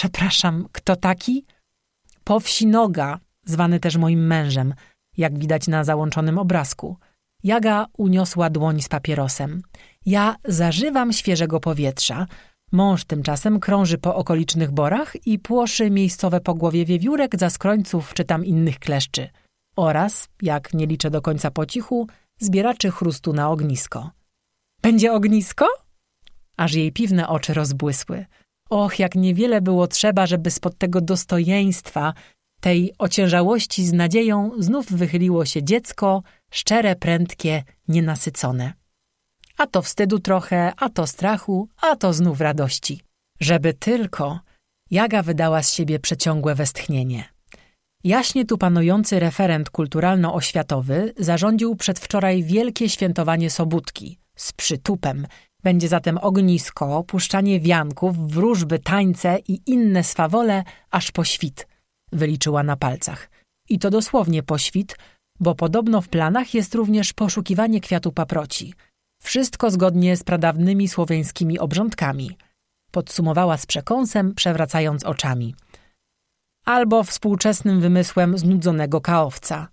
Przepraszam, kto taki? Po Noga, zwany też moim mężem, jak widać na załączonym obrazku. Jaga uniosła dłoń z papierosem. Ja zażywam świeżego powietrza. Mąż tymczasem krąży po okolicznych borach i płoszy miejscowe pogłowie wiewiórek, zaskrońców czy tam innych kleszczy. Oraz, jak nie liczę do końca po cichu, zbieraczy chrustu na ognisko. Będzie ognisko? Aż jej piwne oczy rozbłysły. Och, jak niewiele było trzeba, żeby spod tego dostojeństwa, tej ociężałości z nadzieją znów wychyliło się dziecko, szczere, prędkie, nienasycone. A to wstydu trochę, a to strachu, a to znów radości. Żeby tylko... Jaga wydała z siebie przeciągłe westchnienie. Jaśnie tu panujący referent kulturalno-oświatowy zarządził przedwczoraj wielkie świętowanie Sobótki z przytupem. Będzie zatem ognisko, puszczanie wianków, wróżby, tańce i inne swawole aż po świt, wyliczyła na palcach. I to dosłownie po świt, bo podobno w planach jest również poszukiwanie kwiatu paproci. Wszystko zgodnie z pradawnymi słowiańskimi obrządkami. Podsumowała z przekąsem, przewracając oczami. Albo współczesnym wymysłem znudzonego kaowca.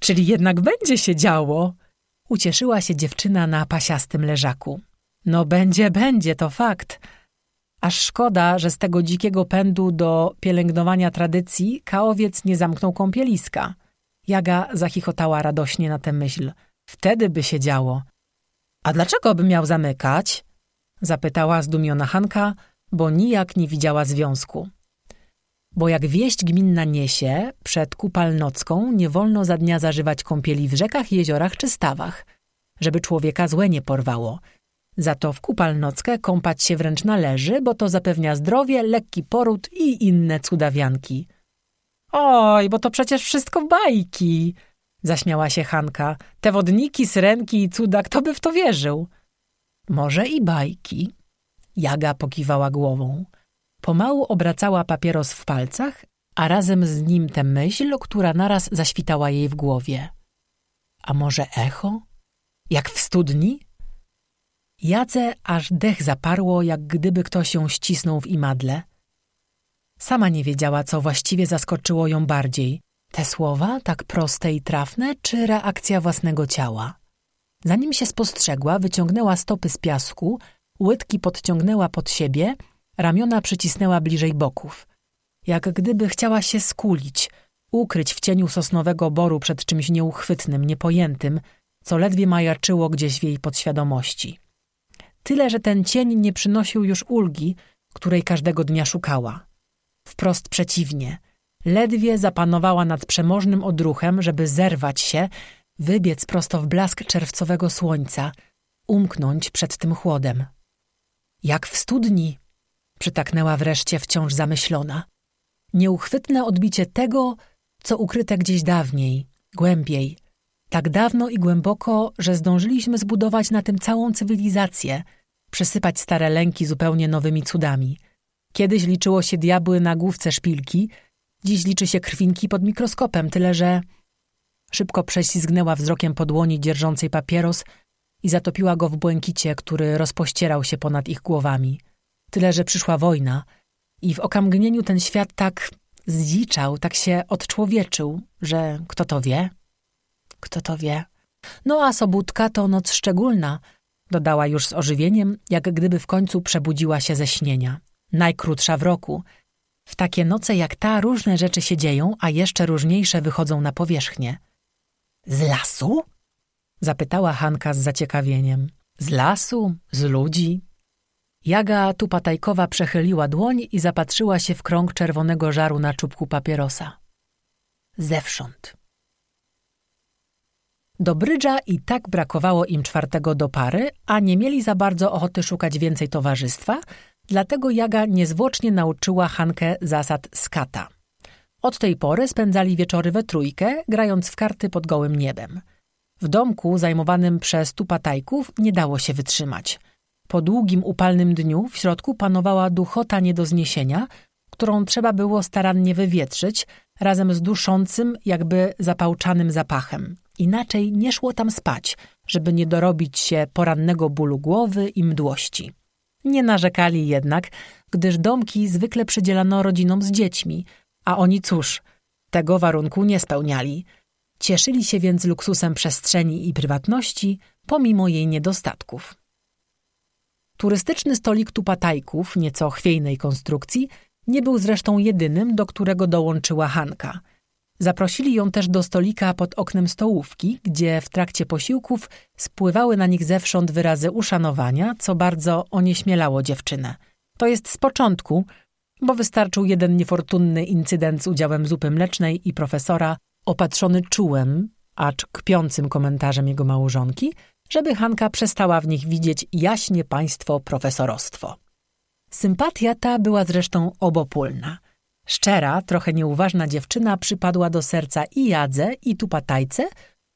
Czyli jednak będzie się działo, ucieszyła się dziewczyna na pasiastym leżaku. No będzie, będzie, to fakt. Aż szkoda, że z tego dzikiego pędu do pielęgnowania tradycji kaowiec nie zamknął kąpieliska. Jaga zachichotała radośnie na tę myśl. Wtedy by się działo. A dlaczego by miał zamykać? Zapytała zdumiona Hanka, bo nijak nie widziała związku. Bo jak wieść gminna niesie, przed kupalnocką nie wolno za dnia zażywać kąpieli w rzekach, jeziorach czy stawach, żeby człowieka złe nie porwało. Za to w kupalnockę kąpać się wręcz należy, bo to zapewnia zdrowie, lekki poród i inne cudawianki. Oj, bo to przecież wszystko bajki, zaśmiała się Hanka. Te wodniki, syrenki i cuda, kto by w to wierzył? Może i bajki. Jaga pokiwała głową. Pomału obracała papieros w palcach, a razem z nim tę myśl, która naraz zaświtała jej w głowie. A może echo? Jak w studni? Jadze aż dech zaparło, jak gdyby ktoś ją ścisnął w imadle. Sama nie wiedziała, co właściwie zaskoczyło ją bardziej. Te słowa, tak proste i trafne, czy reakcja własnego ciała? Zanim się spostrzegła, wyciągnęła stopy z piasku, łydki podciągnęła pod siebie, ramiona przycisnęła bliżej boków. Jak gdyby chciała się skulić, ukryć w cieniu sosnowego boru przed czymś nieuchwytnym, niepojętym, co ledwie majaczyło gdzieś w jej podświadomości. Tyle, że ten cień nie przynosił już ulgi, której każdego dnia szukała. Wprost przeciwnie. Ledwie zapanowała nad przemożnym odruchem, żeby zerwać się, wybiec prosto w blask czerwcowego słońca, umknąć przed tym chłodem. Jak w studni, przytaknęła wreszcie wciąż zamyślona. Nieuchwytne odbicie tego, co ukryte gdzieś dawniej, głębiej, tak dawno i głęboko, że zdążyliśmy zbudować na tym całą cywilizację, przesypać stare lęki zupełnie nowymi cudami. Kiedyś liczyło się diabły na główce szpilki, dziś liczy się krwinki pod mikroskopem, tyle że... Szybko prześlizgnęła wzrokiem po dłoni dzierżącej papieros i zatopiła go w błękicie, który rozpościerał się ponad ich głowami. Tyle, że przyszła wojna i w okamgnieniu ten świat tak zdziczał, tak się odczłowieczył, że kto to wie? Kto to wie? No a sobótka to noc szczególna, dodała już z ożywieniem, jak gdyby w końcu przebudziła się ze śnienia. Najkrótsza w roku. W takie noce jak ta różne rzeczy się dzieją, a jeszcze różniejsze wychodzą na powierzchnię. Z lasu? Zapytała Hanka z zaciekawieniem. Z lasu, z ludzi. Jaga tupatajkowa przechyliła dłoń i zapatrzyła się w krąg czerwonego żaru na czubku papierosa. Zewsząd. Do brydża i tak brakowało im czwartego do pary, a nie mieli za bardzo ochoty szukać więcej towarzystwa, dlatego Jaga niezwłocznie nauczyła Hankę zasad skata. Od tej pory spędzali wieczory we trójkę, grając w karty pod gołym niebem. W domku zajmowanym przez tupatajków nie dało się wytrzymać. Po długim, upalnym dniu w środku panowała duchota nie do zniesienia, którą trzeba było starannie wywietrzyć, razem z duszącym, jakby zapałczanym zapachem. Inaczej nie szło tam spać, żeby nie dorobić się porannego bólu głowy i mdłości. Nie narzekali jednak, gdyż domki zwykle przydzielano rodzinom z dziećmi, a oni cóż, tego warunku nie spełniali. Cieszyli się więc luksusem przestrzeni i prywatności, pomimo jej niedostatków. Turystyczny stolik Tupatajków, nieco chwiejnej konstrukcji, nie był zresztą jedynym, do którego dołączyła Hanka. Zaprosili ją też do stolika pod oknem stołówki, gdzie w trakcie posiłków spływały na nich zewsząd wyrazy uszanowania, co bardzo onieśmielało dziewczynę. To jest z początku, bo wystarczył jeden niefortunny incydent z udziałem zupy mlecznej i profesora, opatrzony czułym, acz kpiącym komentarzem jego małżonki, żeby Hanka przestała w nich widzieć jaśnie państwo profesorostwo. Sympatia ta była zresztą obopólna. Szczera, trochę nieuważna dziewczyna przypadła do serca i Jadze, i Tupatajce,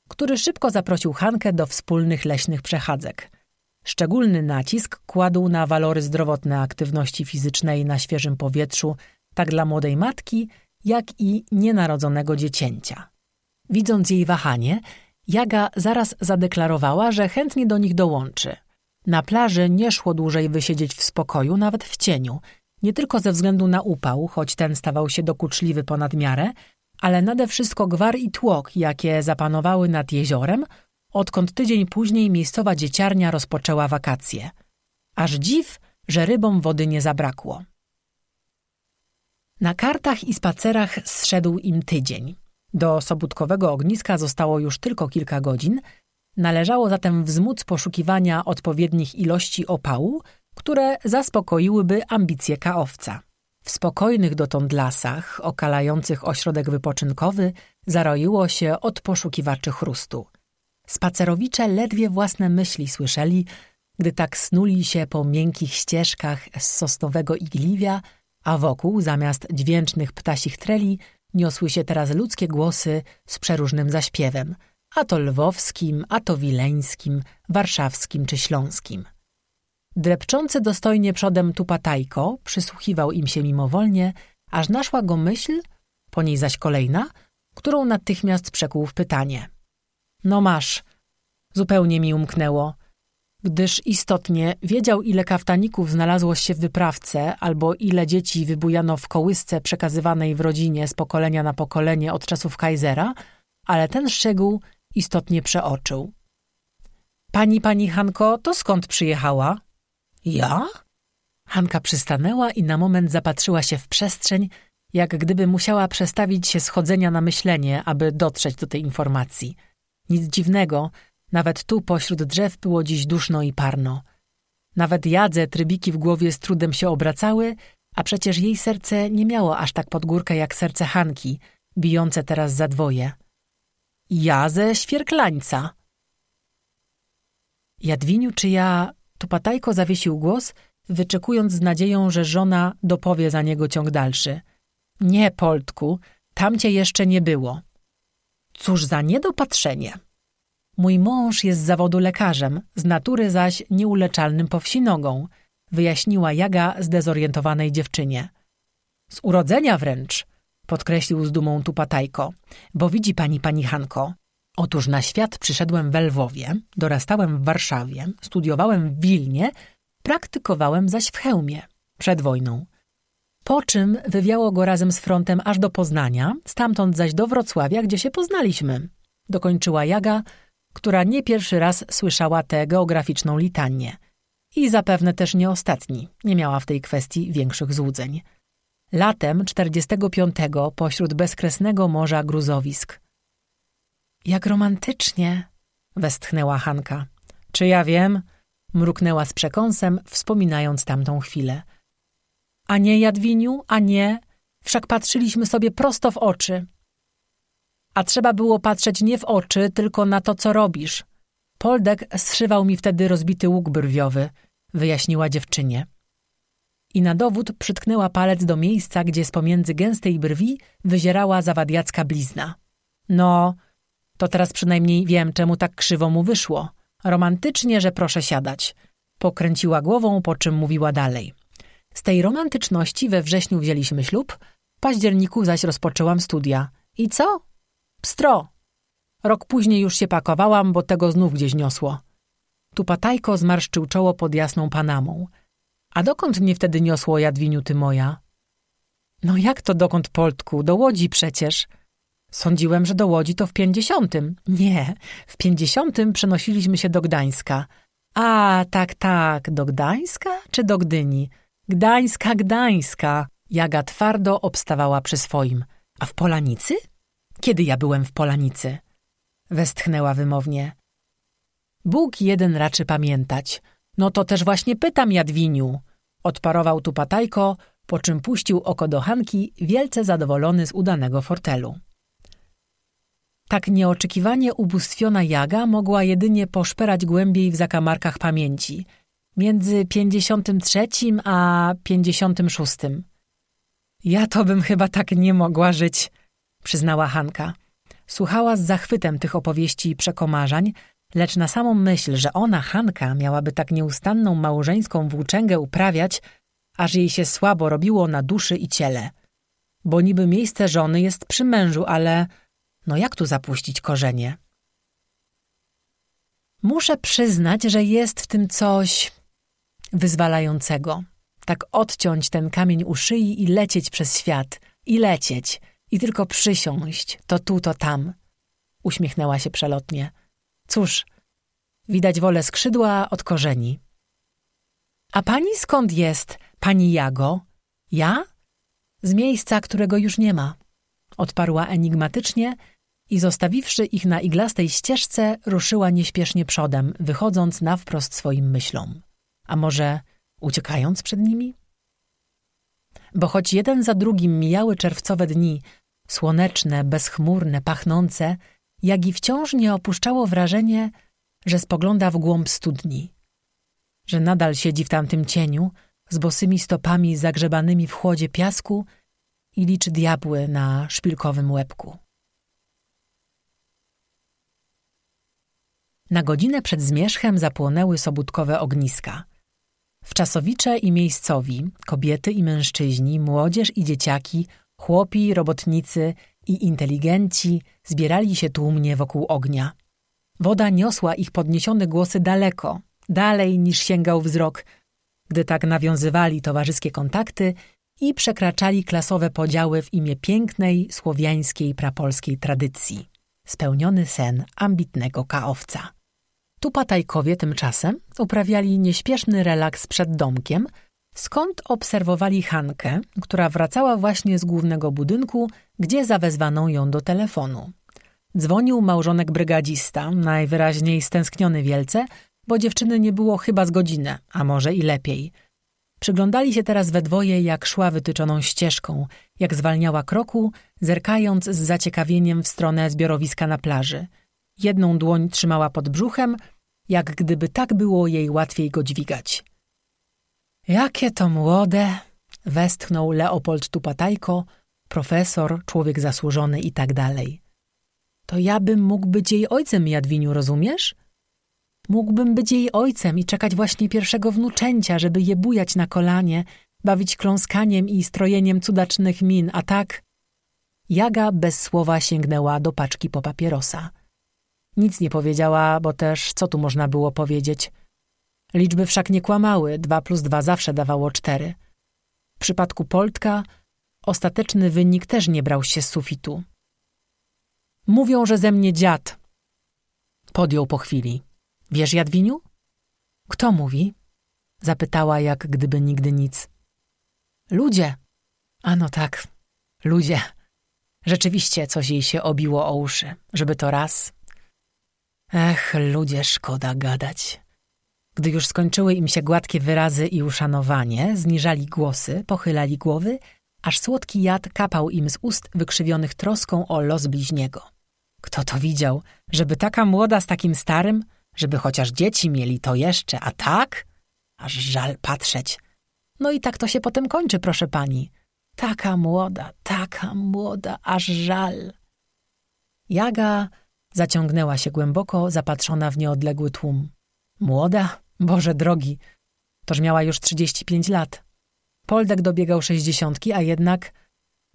który szybko zaprosił Hankę do wspólnych leśnych przechadzek. Szczególny nacisk kładł na walory zdrowotne aktywności fizycznej na świeżym powietrzu, tak dla młodej matki, jak i nienarodzonego dziecięcia. Widząc jej wahanie, Jaga zaraz zadeklarowała, że chętnie do nich dołączy. Na plaży nie szło dłużej wysiedzieć w spokoju, nawet w cieniu. Nie tylko ze względu na upał, choć ten stawał się dokuczliwy ponad miarę, ale nade wszystko gwar i tłok, jakie zapanowały nad jeziorem, odkąd tydzień później miejscowa dzieciarnia rozpoczęła wakacje. Aż dziw, że rybom wody nie zabrakło. Na kartach i spacerach zszedł im tydzień. Do sobótkowego ogniska zostało już tylko kilka godzin, należało zatem wzmóc poszukiwania odpowiednich ilości opału, które zaspokoiłyby ambicje kaowca. W spokojnych dotąd lasach, okalających ośrodek wypoczynkowy, zaroiło się od poszukiwaczy chrustu. Spacerowicze ledwie własne myśli słyszeli, gdy tak snuli się po miękkich ścieżkach z sosnowego igliwia, a wokół, zamiast dźwięcznych ptasich treli, niosły się teraz ludzkie głosy z przeróżnym zaśpiewem, a to lwowskim, a to wileńskim, warszawskim czy śląskim. Drepczący dostojnie przodem tupatajko przysłuchiwał im się mimowolnie, aż naszła go myśl, po niej zaś kolejna, którą natychmiast przekuł w pytanie. No masz, zupełnie mi umknęło, gdyż istotnie wiedział, ile kaftaników znalazło się w wyprawce, albo ile dzieci wybujano w kołysce przekazywanej w rodzinie z pokolenia na pokolenie od czasów Kaisera, ale ten szczegół istotnie przeoczył. Pani, pani Hanko, to skąd przyjechała? Ja? Hanka przystanęła i na moment zapatrzyła się w przestrzeń, jak gdyby musiała przestawić się schodzenia na myślenie, aby dotrzeć do tej informacji. Nic dziwnego, nawet tu pośród drzew było dziś duszno i parno. Nawet jadze trybiki w głowie z trudem się obracały, a przecież jej serce nie miało aż tak pod górkę jak serce Hanki, bijące teraz za dwoje. Ja ze świerklańca. Jadwiniu, czy ja... Tu Patajko zawiesił głos, wyczekując z nadzieją, że żona dopowie za niego ciąg dalszy. Nie, Poltku, tam cię jeszcze nie było. Cóż za niedopatrzenie. Mój mąż jest z zawodu lekarzem, z natury zaś nieuleczalnym powsinogą, wyjaśniła Jaga zdezorientowanej dziewczynie. Z urodzenia wręcz, podkreślił z dumą Tupatajko, bo widzi pani, pani Hanko, otóż na świat przyszedłem w Lwowie, dorastałem w Warszawie, studiowałem w Wilnie, praktykowałem zaś w Chełmie, przed wojną. Po czym wywiało go razem z frontem aż do Poznania, stamtąd zaś do Wrocławia, gdzie się poznaliśmy. Dokończyła Jaga, która nie pierwszy raz słyszała tę geograficzną litanię. I zapewne też nie ostatni, nie miała w tej kwestii większych złudzeń. Latem 45 pośród bezkresnego morza gruzowisk. Jak romantycznie, westchnęła Hanka. Czy ja wiem? Mruknęła z przekąsem, wspominając tamtą chwilę. A nie, Jadwiniu, a nie, wszak patrzyliśmy sobie prosto w oczy. A trzeba było patrzeć nie w oczy, tylko na to, co robisz. Poldek zszywał mi wtedy rozbity łuk brwiowy, wyjaśniła dziewczynie. I na dowód przytknęła palec do miejsca, gdzie z pomiędzy gęstej brwi wyzierała zawadiacka blizna. No, to teraz przynajmniej wiem, czemu tak krzywo mu wyszło. Romantycznie, że proszę siadać. Pokręciła głową, po czym mówiła dalej. Z tej romantyczności we wrześniu wzięliśmy ślub, w październiku zaś rozpoczęłam studia. I co? Pstro! Rok później już się pakowałam, bo tego znów gdzieś niosło. Tu Patajko zmarszczył czoło pod jasną panamą. A dokąd mnie wtedy niosło, Jadwiniu, ty moja? No jak to dokąd, Poltku? Do Łodzi przecież. Sądziłem, że do Łodzi to w pięćdziesiątym. Nie, w pięćdziesiątym przenosiliśmy się do Gdańska. A, tak, tak, do Gdańska czy do Gdyni? Gdańska, Gdańska. Jaga twardo obstawała przy swoim. A w Polanicy? Kiedy ja byłem w Polanicy? Westchnęła wymownie. Bóg jeden raczy pamiętać. No to też właśnie pytam, Jadwiniu. Odparował tu patajko, po czym puścił oko do Hanki, wielce zadowolony z udanego fortelu. Tak nieoczekiwanie ubóstwiona Jaga mogła jedynie poszperać głębiej w zakamarkach pamięci, między pięćdziesiątym trzecim a pięćdziesiątym szóstym. Ja to bym chyba tak nie mogła żyć, przyznała Hanka. Słuchała z zachwytem tych opowieści i przekomarzań, lecz na samą myśl, że ona, Hanka, miałaby tak nieustanną małżeńską włóczęgę uprawiać, aż jej się słabo robiło na duszy i ciele. Bo niby miejsce żony jest przy mężu, ale no jak tu zapuścić korzenie? Muszę przyznać, że jest w tym coś wyzwalającego. Tak odciąć ten kamień u szyi i lecieć przez świat. I lecieć. I tylko przysiąść. To tu, to tam. Uśmiechnęła się przelotnie. Cóż, widać wolę skrzydła od korzeni. A pani skąd jest, pani Jago? Ja? Z miejsca, którego już nie ma. Odparła enigmatycznie i zostawiwszy ich na iglastej ścieżce, ruszyła nieśpiesznie przodem, wychodząc na wprost swoim myślom. A może uciekając przed nimi? Bo choć jeden za drugim mijały czerwcowe dni, słoneczne, bezchmurne, pachnące, Jagi wciąż nie opuszczało wrażenie, że spogląda w głąb studni, że nadal siedzi w tamtym cieniu, z bosymi stopami zagrzebanymi w chłodzie piasku i liczy diabły na szpilkowym łebku. Na godzinę przed zmierzchem zapłonęły sobótkowe ogniska. Wczasowicze i miejscowi, kobiety i mężczyźni, młodzież i dzieciaki, chłopi, robotnicy i inteligenci zbierali się tłumnie wokół ognia. Woda niosła ich podniesione głosy daleko, dalej niż sięgał wzrok, gdy tak nawiązywali towarzyskie kontakty i przekraczali klasowe podziały w imię pięknej, słowiańskiej, prapolskiej tradycji. Spełniony sen ambitnego kaowca. Tu patajkowie tymczasem uprawiali nieśpieszny relaks przed domkiem, skąd obserwowali Hankę, która wracała właśnie z głównego budynku, gdzie zawezwano ją do telefonu. Dzwonił małżonek brygadzista, najwyraźniej stęskniony wielce, bo dziewczyny nie było chyba z godzinę, a może i lepiej. Przyglądali się teraz we dwoje, jak szła wytyczoną ścieżką, jak zwalniała kroku, zerkając z zaciekawieniem w stronę zbiorowiska na plaży. Jedną dłoń trzymała pod brzuchem, jak gdyby tak było jej łatwiej go dźwigać. Jakie to młode! Westchnął Leopold Tupatajko, profesor, człowiek zasłużony i tak dalej. To ja bym mógł być jej ojcem, Jadwiniu, rozumiesz? Mógłbym być jej ojcem i czekać właśnie pierwszego wnuczęcia, żeby je bujać na kolanie, bawić kląskaniem i strojeniem cudacznych min, a tak... Jaga bez słowa sięgnęła do paczki po papierosa. Nic nie powiedziała, bo też co tu można było powiedzieć? Liczby wszak nie kłamały, dwa plus dwa zawsze dawało cztery. W przypadku Poltka ostateczny wynik też nie brał się z sufitu. Mówią, że ze mnie dziad. Podjął po chwili. Wiesz, Jadwiniu? Kto mówi? Zapytała, jak gdyby nigdy nic. Ludzie. Ano tak, ludzie. Rzeczywiście coś jej się obiło o uszy, żeby to raz. Ech, ludzie, szkoda gadać. Gdy już skończyły im się gładkie wyrazy i uszanowanie, zniżali głosy, pochylali głowy, aż słodki jad kapał im z ust wykrzywionych troską o los bliźniego. Kto to widział, żeby taka młoda z takim starym, żeby chociaż dzieci mieli to jeszcze, a tak? Aż żal patrzeć. No i tak to się potem kończy, proszę pani. Taka młoda, taka młoda, aż żal. Jaga zaciągnęła się głęboko, zapatrzona w nieodległy tłum. Młoda? Boże drogi, toż miała już trzydzieści pięć lat. Poldek dobiegał sześćdziesiątki, a jednak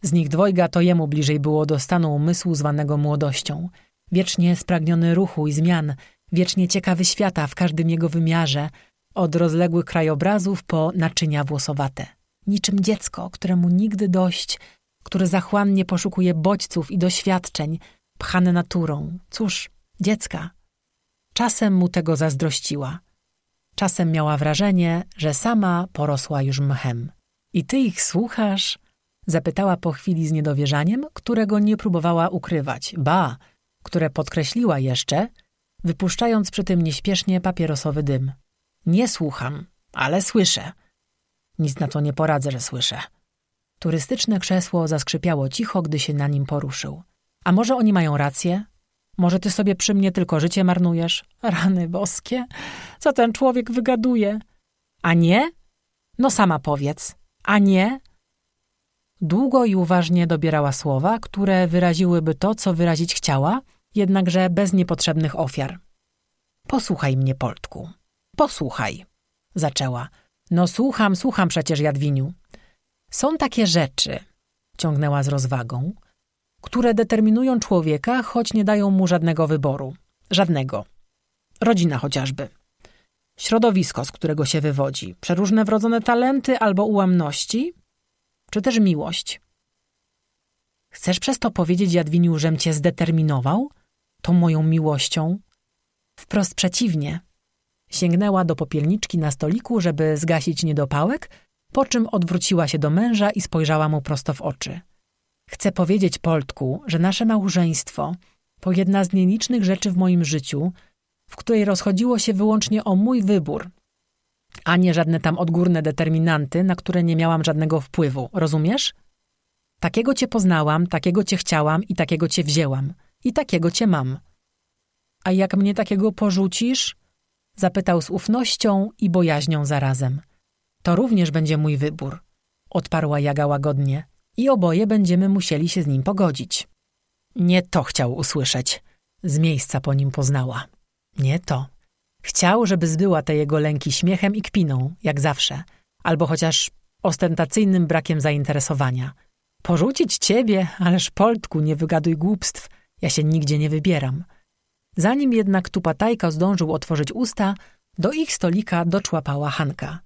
z nich dwojga to jemu bliżej było do stanu umysłu zwanego młodością. Wiecznie spragniony ruchu i zmian, wiecznie ciekawy świata w każdym jego wymiarze, od rozległych krajobrazów po naczynia włosowate. Niczym dziecko, któremu nigdy dość, które zachłannie poszukuje bodźców i doświadczeń, pchane naturą. Cóż, dziecka. Czasem mu tego zazdrościła. Czasem miała wrażenie, że sama porosła już mchem. I ty ich słuchasz? Zapytała po chwili z niedowierzaniem, którego nie próbowała ukrywać. Ba, które podkreśliła jeszcze, wypuszczając przy tym nieśpiesznie papierosowy dym. Nie słucham, ale słyszę. Nic na to nie poradzę, że słyszę. Turystyczne krzesło zaskrzypiało cicho, gdy się na nim poruszył. A może oni mają rację? Może ty sobie przy mnie tylko życie marnujesz? Rany boskie, co ten człowiek wygaduje? A nie? No sama powiedz. A nie? Długo i uważnie dobierała słowa, które wyraziłyby to, co wyrazić chciała, jednakże bez niepotrzebnych ofiar. Posłuchaj mnie, Poltku. Posłuchaj, zaczęła. No słucham, słucham przecież, Jadwiniu. Są takie rzeczy, ciągnęła z rozwagą, które determinują człowieka, choć nie dają mu żadnego wyboru. Żadnego. Rodzina chociażby. Środowisko, z którego się wywodzi, przeróżne wrodzone talenty albo ułamności, czy też miłość. Chcesz przez to powiedzieć, Jadwiniu, żem cię zdeterminował? Tą moją miłością? Wprost przeciwnie. Sięgnęła do popielniczki na stoliku, żeby zgasić niedopałek, po czym odwróciła się do męża i spojrzała mu prosto w oczy. Chcę powiedzieć, Poltku, że nasze małżeństwo to jedna z nielicznych rzeczy w moim życiu, w której rozchodziło się wyłącznie o mój wybór, a nie żadne tam odgórne determinanty, na które nie miałam żadnego wpływu. Rozumiesz? Takiego cię poznałam, takiego cię chciałam i takiego cię wzięłam. I takiego cię mam. A jak mnie takiego porzucisz? Zapytał z ufnością i bojaźnią zarazem. To również będzie mój wybór, odparła Jaga łagodnie. I oboje będziemy musieli się z nim pogodzić. Nie to chciał usłyszeć. Z miejsca po nim poznała. Nie to. Chciał, żeby zbyła te jego lęki śmiechem i kpiną, jak zawsze, albo chociaż ostentacyjnym brakiem zainteresowania. Porzucić ciebie? Ależ Poltku, nie wygaduj głupstw. Ja się nigdzie nie wybieram. Zanim jednak tupatajka zdążył otworzyć usta, do ich stolika doczłapała Hanka.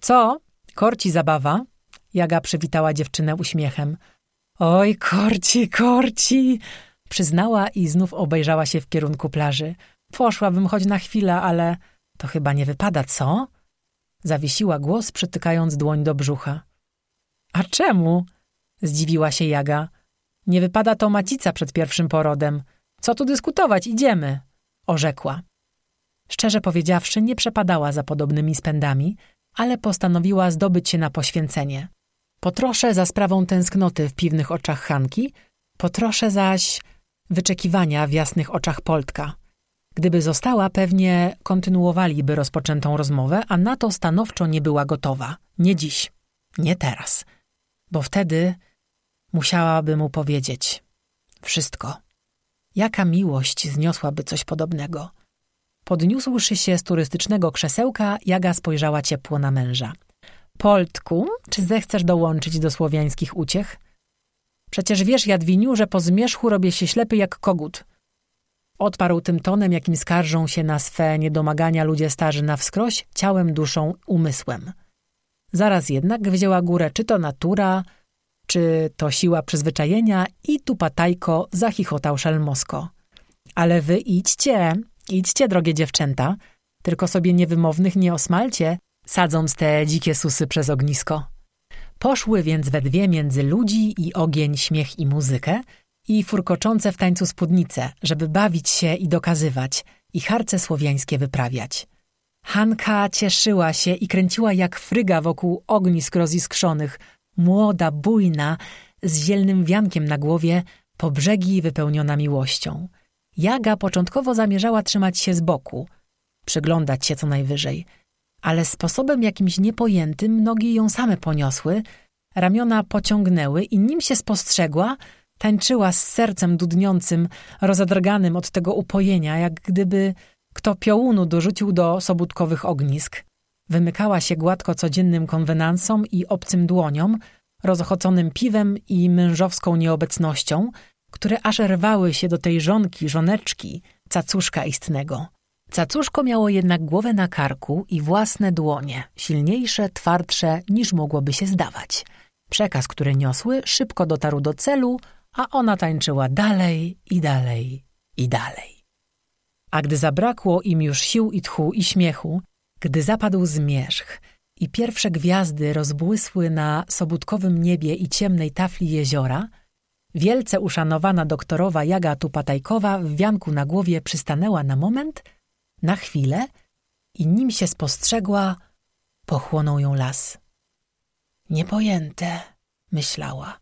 Co? Korci zabawa? Jaga przywitała dziewczynę uśmiechem. Oj, korci, korci! Przyznała i znów obejrzała się w kierunku plaży. Poszłabym choć na chwilę, ale to chyba nie wypada, co? Zawiesiła głos, przytykając dłoń do brzucha. A czemu? Zdziwiła się Jaga. Nie wypada to macica przed pierwszym porodem. Co tu dyskutować, idziemy, orzekła. Szczerze powiedziawszy, nie przepadała za podobnymi spędami, ale postanowiła zdobyć się na poświęcenie. Potroszę za sprawą tęsknoty w piwnych oczach Hanki, potroszę zaś wyczekiwania w jasnych oczach Poltka. Gdyby została, pewnie kontynuowaliby rozpoczętą rozmowę, a na to stanowczo nie była gotowa. Nie dziś, nie teraz, bo wtedy musiałaby mu powiedzieć wszystko. Jaka miłość zniosłaby coś podobnego? Podniósłszy się z turystycznego krzesełka, Jaga spojrzała ciepło na męża. Poltku, czy zechcesz dołączyć do słowiańskich uciech? Przecież wiesz, Jadwiniu, że po zmierzchu robię się ślepy jak kogut. Odparł tym tonem, jakim skarżą się na swe niedomagania ludzie starzy na wskroś, ciałem, duszą, umysłem. Zaraz jednak wzięła górę czy to natura, czy to siła przyzwyczajenia i tu patajko zachichotał szelmosko. Ale wy idźcie, idźcie, drogie dziewczęta, tylko sobie niewymownych nie osmalcie, sadząc te dzikie susy przez ognisko. Poszły więc we dwie między ludzi i ogień, śmiech i muzykę i furkoczące w tańcu spódnice, żeby bawić się i dokazywać i harce słowiańskie wyprawiać. Hanka cieszyła się i kręciła jak fryga wokół ognisk roziskrzonych, młoda, bujna, z zielnym wiankiem na głowie, po brzegi wypełniona miłością. Jaga początkowo zamierzała trzymać się z boku, przyglądać się co najwyżej – ale sposobem jakimś niepojętym nogi ją same poniosły, ramiona pociągnęły i nim się spostrzegła, tańczyła z sercem dudniącym, rozadrganym od tego upojenia, jak gdyby kto piołunu dorzucił do sobudkowych ognisk. Wymykała się gładko codziennym konwenansom i obcym dłoniom, rozochoconym piwem i mężowską nieobecnością, które aż rwały się do tej żonki, żoneczki, cacuszka istnego. Cacuszko miało jednak głowę na karku i własne dłonie, silniejsze, twardsze niż mogłoby się zdawać. Przekaz, który niosły, szybko dotarł do celu, a ona tańczyła dalej i dalej i dalej. A gdy zabrakło im już sił i tchu i śmiechu, gdy zapadł zmierzch i pierwsze gwiazdy rozbłysły na sobótkowym niebie i ciemnej tafli jeziora, wielce uszanowana doktorowa Jaga Tupatajkowa w wianku na głowie przystanęła na moment, na chwilę i nim się spostrzegła, pochłonął ją las. Niepojęte, myślała,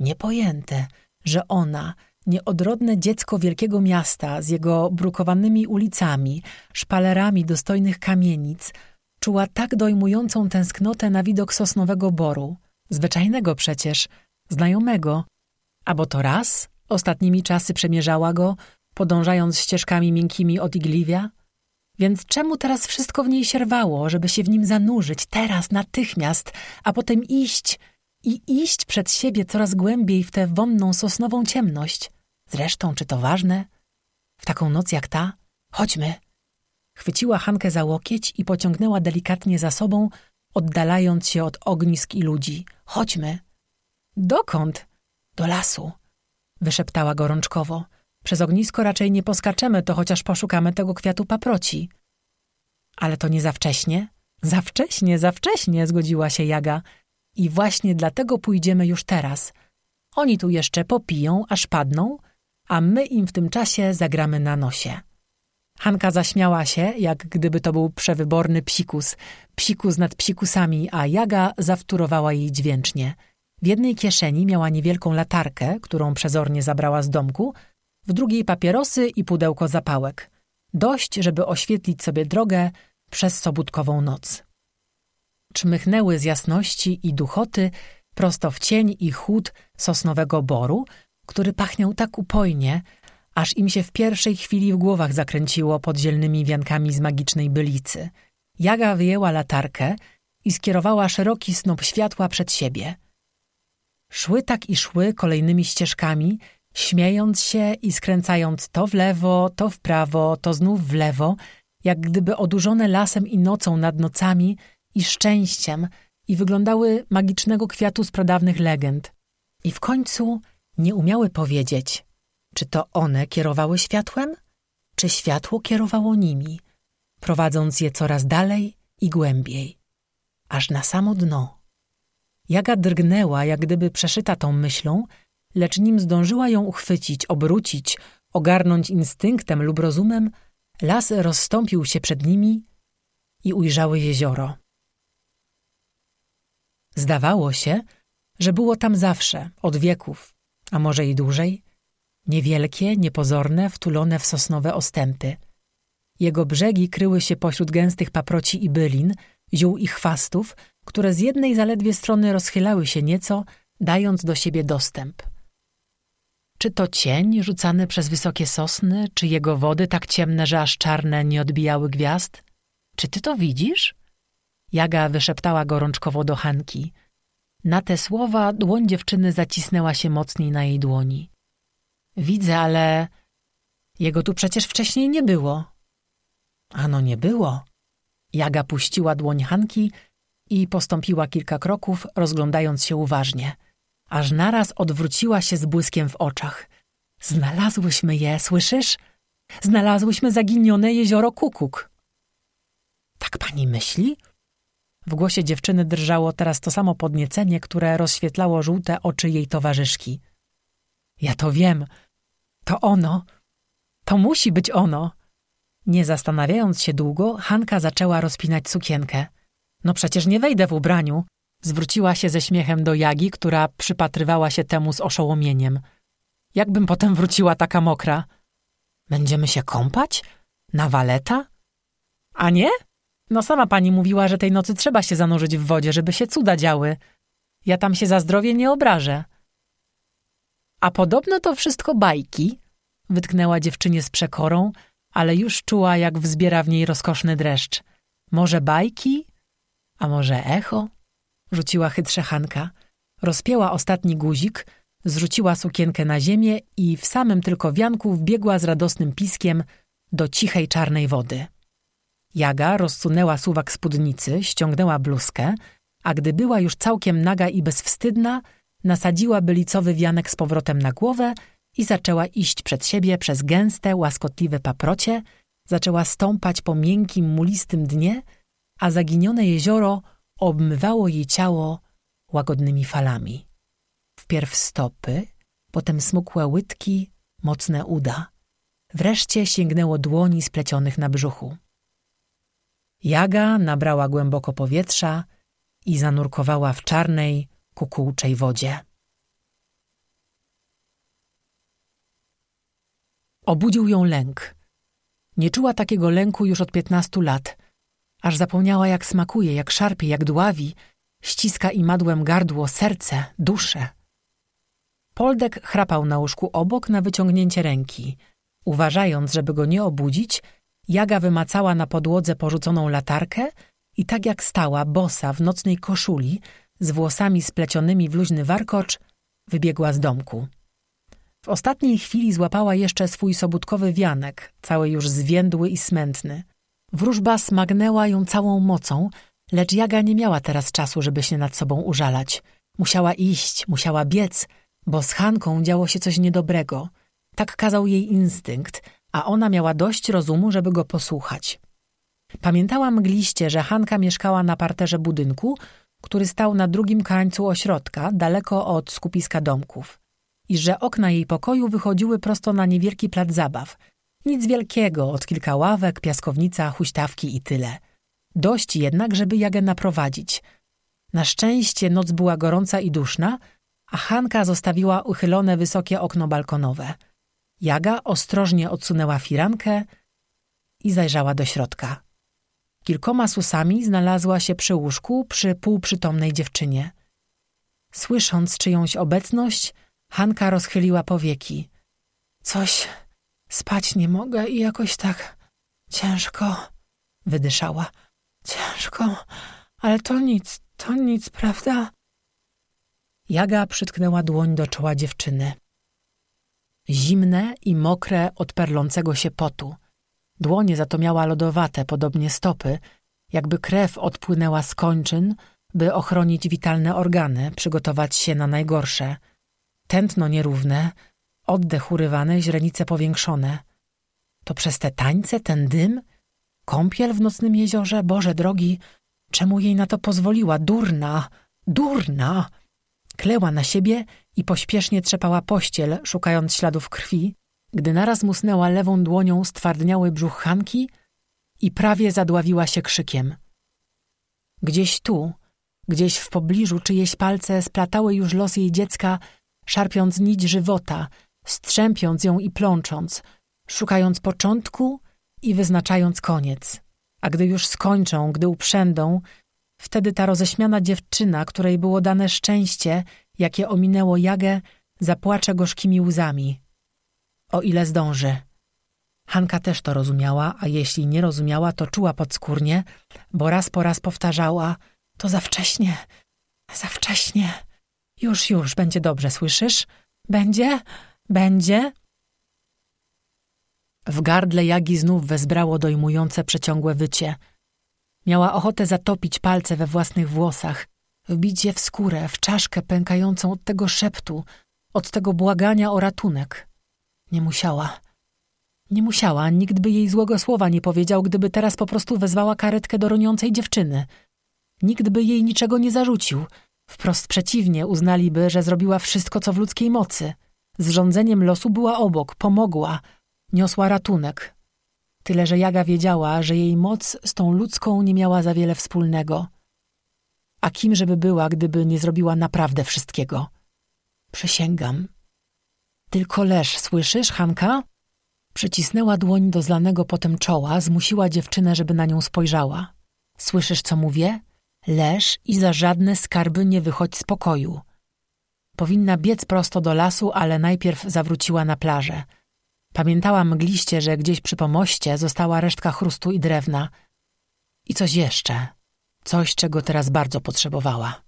niepojęte, że ona, nieodrodne dziecko wielkiego miasta z jego brukowanymi ulicami, szpalerami dostojnych kamienic, czuła tak dojmującą tęsknotę na widok sosnowego boru, zwyczajnego przecież, znajomego, a bo to raz ostatnimi czasy przemierzała go, podążając ścieżkami miękkimi od igliwia, więc czemu teraz wszystko w niej sierwało, żeby się w nim zanurzyć, teraz, natychmiast, a potem iść i iść przed siebie coraz głębiej w tę wonną sosnową ciemność? Zresztą, czy to ważne? W taką noc jak ta? Chodźmy. Chwyciła Hankę za łokieć i pociągnęła delikatnie za sobą, oddalając się od ognisk i ludzi. Chodźmy. Dokąd? Do lasu. Wyszeptała gorączkowo. Przez ognisko raczej nie poskaczemy, to chociaż poszukamy tego kwiatu paproci. Ale to nie za wcześnie? Za wcześnie, za wcześnie, zgodziła się Jaga. I właśnie dlatego pójdziemy już teraz. Oni tu jeszcze popiją, aż padną, a my im w tym czasie zagramy na nosie. Hanka zaśmiała się, jak gdyby to był przewyborny psikus, psikus nad psikusami, a Jaga zawtórowała jej dźwięcznie. W jednej kieszeni miała niewielką latarkę, którą przezornie zabrała z domku, w drugiej papierosy i pudełko zapałek. Dość, żeby oświetlić sobie drogę przez sobótkową noc. Czmychnęły z jasności i duchoty prosto w cień i chłód sosnowego boru, który pachniał tak upojnie, aż im się w pierwszej chwili w głowach zakręciło pod zielnymi wiankami z magicznej bylicy. Jaga wyjęła latarkę i skierowała szeroki snop światła przed siebie. Szły tak i szły kolejnymi ścieżkami, śmiejąc się i skręcając to w lewo, to w prawo, to znów w lewo, jak gdyby odurzone lasem i nocą nad nocami i szczęściem i wyglądały magicznego kwiatu z pradawnych legend. I w końcu nie umiały powiedzieć, czy to one kierowały światłem, czy światło kierowało nimi, prowadząc je coraz dalej i głębiej, aż na samo dno. Jaga drgnęła, jak gdyby przeszyta tą myślą, lecz nim zdążyła ją uchwycić, obrócić, ogarnąć instynktem lub rozumem, las rozstąpił się przed nimi i ujrzały jezioro. Zdawało się, że było tam zawsze, od wieków, a może i dłużej, niewielkie, niepozorne, wtulone w sosnowe ostępy. Jego brzegi kryły się pośród gęstych paproci i bylin, ziół i chwastów, które z jednej zaledwie strony rozchylały się nieco, dając do siebie dostęp. Czy to cień rzucany przez wysokie sosny, czy jego wody tak ciemne, że aż czarne nie odbijały gwiazd? Czy ty to widzisz? Jaga wyszeptała gorączkowo do Hanki. Na te słowa dłoń dziewczyny zacisnęła się mocniej na jej dłoni. Widzę, ale jego tu przecież wcześniej nie było. Ano nie było. Jaga puściła dłoń Hanki i postąpiła kilka kroków, rozglądając się uważnie – aż naraz odwróciła się z błyskiem w oczach. Znalazłyśmy je, słyszysz? Znalazłyśmy zaginione jezioro Kukuk. Tak pani myśli? W głosie dziewczyny drżało teraz to samo podniecenie, które rozświetlało żółte oczy jej towarzyszki. Ja to wiem. To ono. To musi być ono. Nie zastanawiając się długo, Hanka zaczęła rozpinać sukienkę. No przecież nie wejdę w ubraniu. Zwróciła się ze śmiechem do Jagi, która przypatrywała się temu z oszołomieniem. Jakbym potem wróciła taka mokra? Będziemy się kąpać? Na waleta? A nie? No sama pani mówiła, że tej nocy trzeba się zanurzyć w wodzie, żeby się cuda działy. Ja tam się za zdrowie nie obrażę. A podobno to wszystko bajki, wytknęła dziewczynie z przekorą, ale już czuła, jak wzbiera w niej rozkoszny dreszcz. Może bajki, a może echo? Rzuciła chytrze Hanka. Rozpięła ostatni guzik, zrzuciła sukienkę na ziemię i w samym tylko wianku wbiegła z radosnym piskiem do cichej czarnej wody. Jaga rozsunęła suwak spódnicy, ściągnęła bluzkę, a gdy była już całkiem naga i bezwstydna, nasadziła bylicowy wianek z powrotem na głowę i zaczęła iść przed siebie przez gęste, łaskotliwe paprocie, zaczęła stąpać po miękkim, mulistym dnie, a zaginione jezioro obmywało jej ciało łagodnymi falami. Wpierw stopy, potem smukłe łydki, mocne uda. Wreszcie sięgnęło dłoni splecionych na brzuchu. Jaga nabrała głęboko powietrza i zanurkowała w czarnej, kukułczej wodzie. Obudził ją lęk. Nie czuła takiego lęku już od piętnastu lat, aż zapomniała jak smakuje, jak szarpie, jak dławi, ściska i madłem gardło, serce, duszę. Poldek chrapał na łóżku obok na wyciągnięcie ręki. Uważając, żeby go nie obudzić, Jaga wymacała na podłodze porzuconą latarkę i tak jak stała, bosa, w nocnej koszuli, z włosami splecionymi w luźny warkocz, wybiegła z domku. W ostatniej chwili złapała jeszcze swój sobudkowy wianek, cały już zwiędły i smętny. Wróżba smagnęła ją całą mocą, lecz Jaga nie miała teraz czasu, żeby się nad sobą użalać. Musiała iść, musiała biec, bo z Hanką działo się coś niedobrego. Tak kazał jej instynkt, a ona miała dość rozumu, żeby go posłuchać. Pamiętała mgliście, że Hanka mieszkała na parterze budynku, który stał na drugim krańcu ośrodka, daleko od skupiska domków. I że okna jej pokoju wychodziły prosto na niewielki plac zabaw. Nic wielkiego, od kilka ławek, piaskownica, huśtawki i tyle. Dość jednak, żeby Jagę naprowadzić. Na szczęście noc była gorąca i duszna, a Hanka zostawiła uchylone wysokie okno balkonowe. Jaga ostrożnie odsunęła firankę i zajrzała do środka. Kilkoma susami znalazła się przy łóżku przy półprzytomnej dziewczynie. Słysząc czyjąś obecność, Hanka rozchyliła powieki. Coś, spać nie mogę i jakoś tak ciężko, wydyszała. Ciężko, ale to nic, to nic, prawda? Jaga przytknęła dłoń do czoła dziewczyny. Zimne i mokre od perlącego się potu. Dłonie za to miała lodowate, podobnie stopy, jakby krew odpłynęła z kończyn, by ochronić witalne organy, przygotować się na najgorsze. Tętno nierówne, oddech urywany, źrenice powiększone. To przez te tańce, ten dym? Kąpiel w nocnym jeziorze? Boże drogi, czemu jej na to pozwoliła? Durna, durna! Kleła na siebie i pośpiesznie trzepała pościel, szukając śladów krwi, gdy naraz musnęła lewą dłonią stwardniały brzuch Hanki i prawie zadławiła się krzykiem. Gdzieś tu, gdzieś w pobliżu czyjeś palce splatały już los jej dziecka, szarpiąc nić żywota, strzępiąc ją i plącząc, szukając początku i wyznaczając koniec. A gdy już skończą, gdy uprzędą, wtedy ta roześmiana dziewczyna, której było dane szczęście, jakie ominęło Jagę, zapłacze gorzkimi łzami. O ile zdąży. Hanka też to rozumiała, a jeśli nie rozumiała, to czuła podskórnie, bo raz po raz powtarzała – to za wcześnie, za wcześnie. Już, już, będzie dobrze, słyszysz? Będzie? Będzie? W gardle Jagi znów wezbrało dojmujące przeciągłe wycie. Miała ochotę zatopić palce we własnych włosach, wbić je w skórę, w czaszkę pękającą od tego szeptu, od tego błagania o ratunek. Nie musiała. Nie musiała, nikt by jej złego słowa nie powiedział, gdyby teraz po prostu wezwała karetkę do roniącej dziewczyny. Nikt by jej niczego nie zarzucił. Wprost przeciwnie, uznaliby, że zrobiła wszystko, co w ludzkiej mocy. Z rządzeniem losu była obok, pomogła, niosła ratunek. Tyle, że Jaga wiedziała, że jej moc z tą ludzką nie miała za wiele wspólnego. A kim żeby była, gdyby nie zrobiła naprawdę wszystkiego? Przysięgam. Tylko leż, słyszysz, Hanka? Przycisnęła dłoń do zlanego potem czoła, zmusiła dziewczynę, żeby na nią spojrzała. Słyszysz, co mówię? Leż i za żadne skarby nie wychodź z pokoju. Powinna biec prosto do lasu, ale najpierw zawróciła na plażę. Pamiętała mgliście, że gdzieś przy pomoście została resztka chrustu i drewna. I coś jeszcze. Coś, czego teraz bardzo potrzebowała.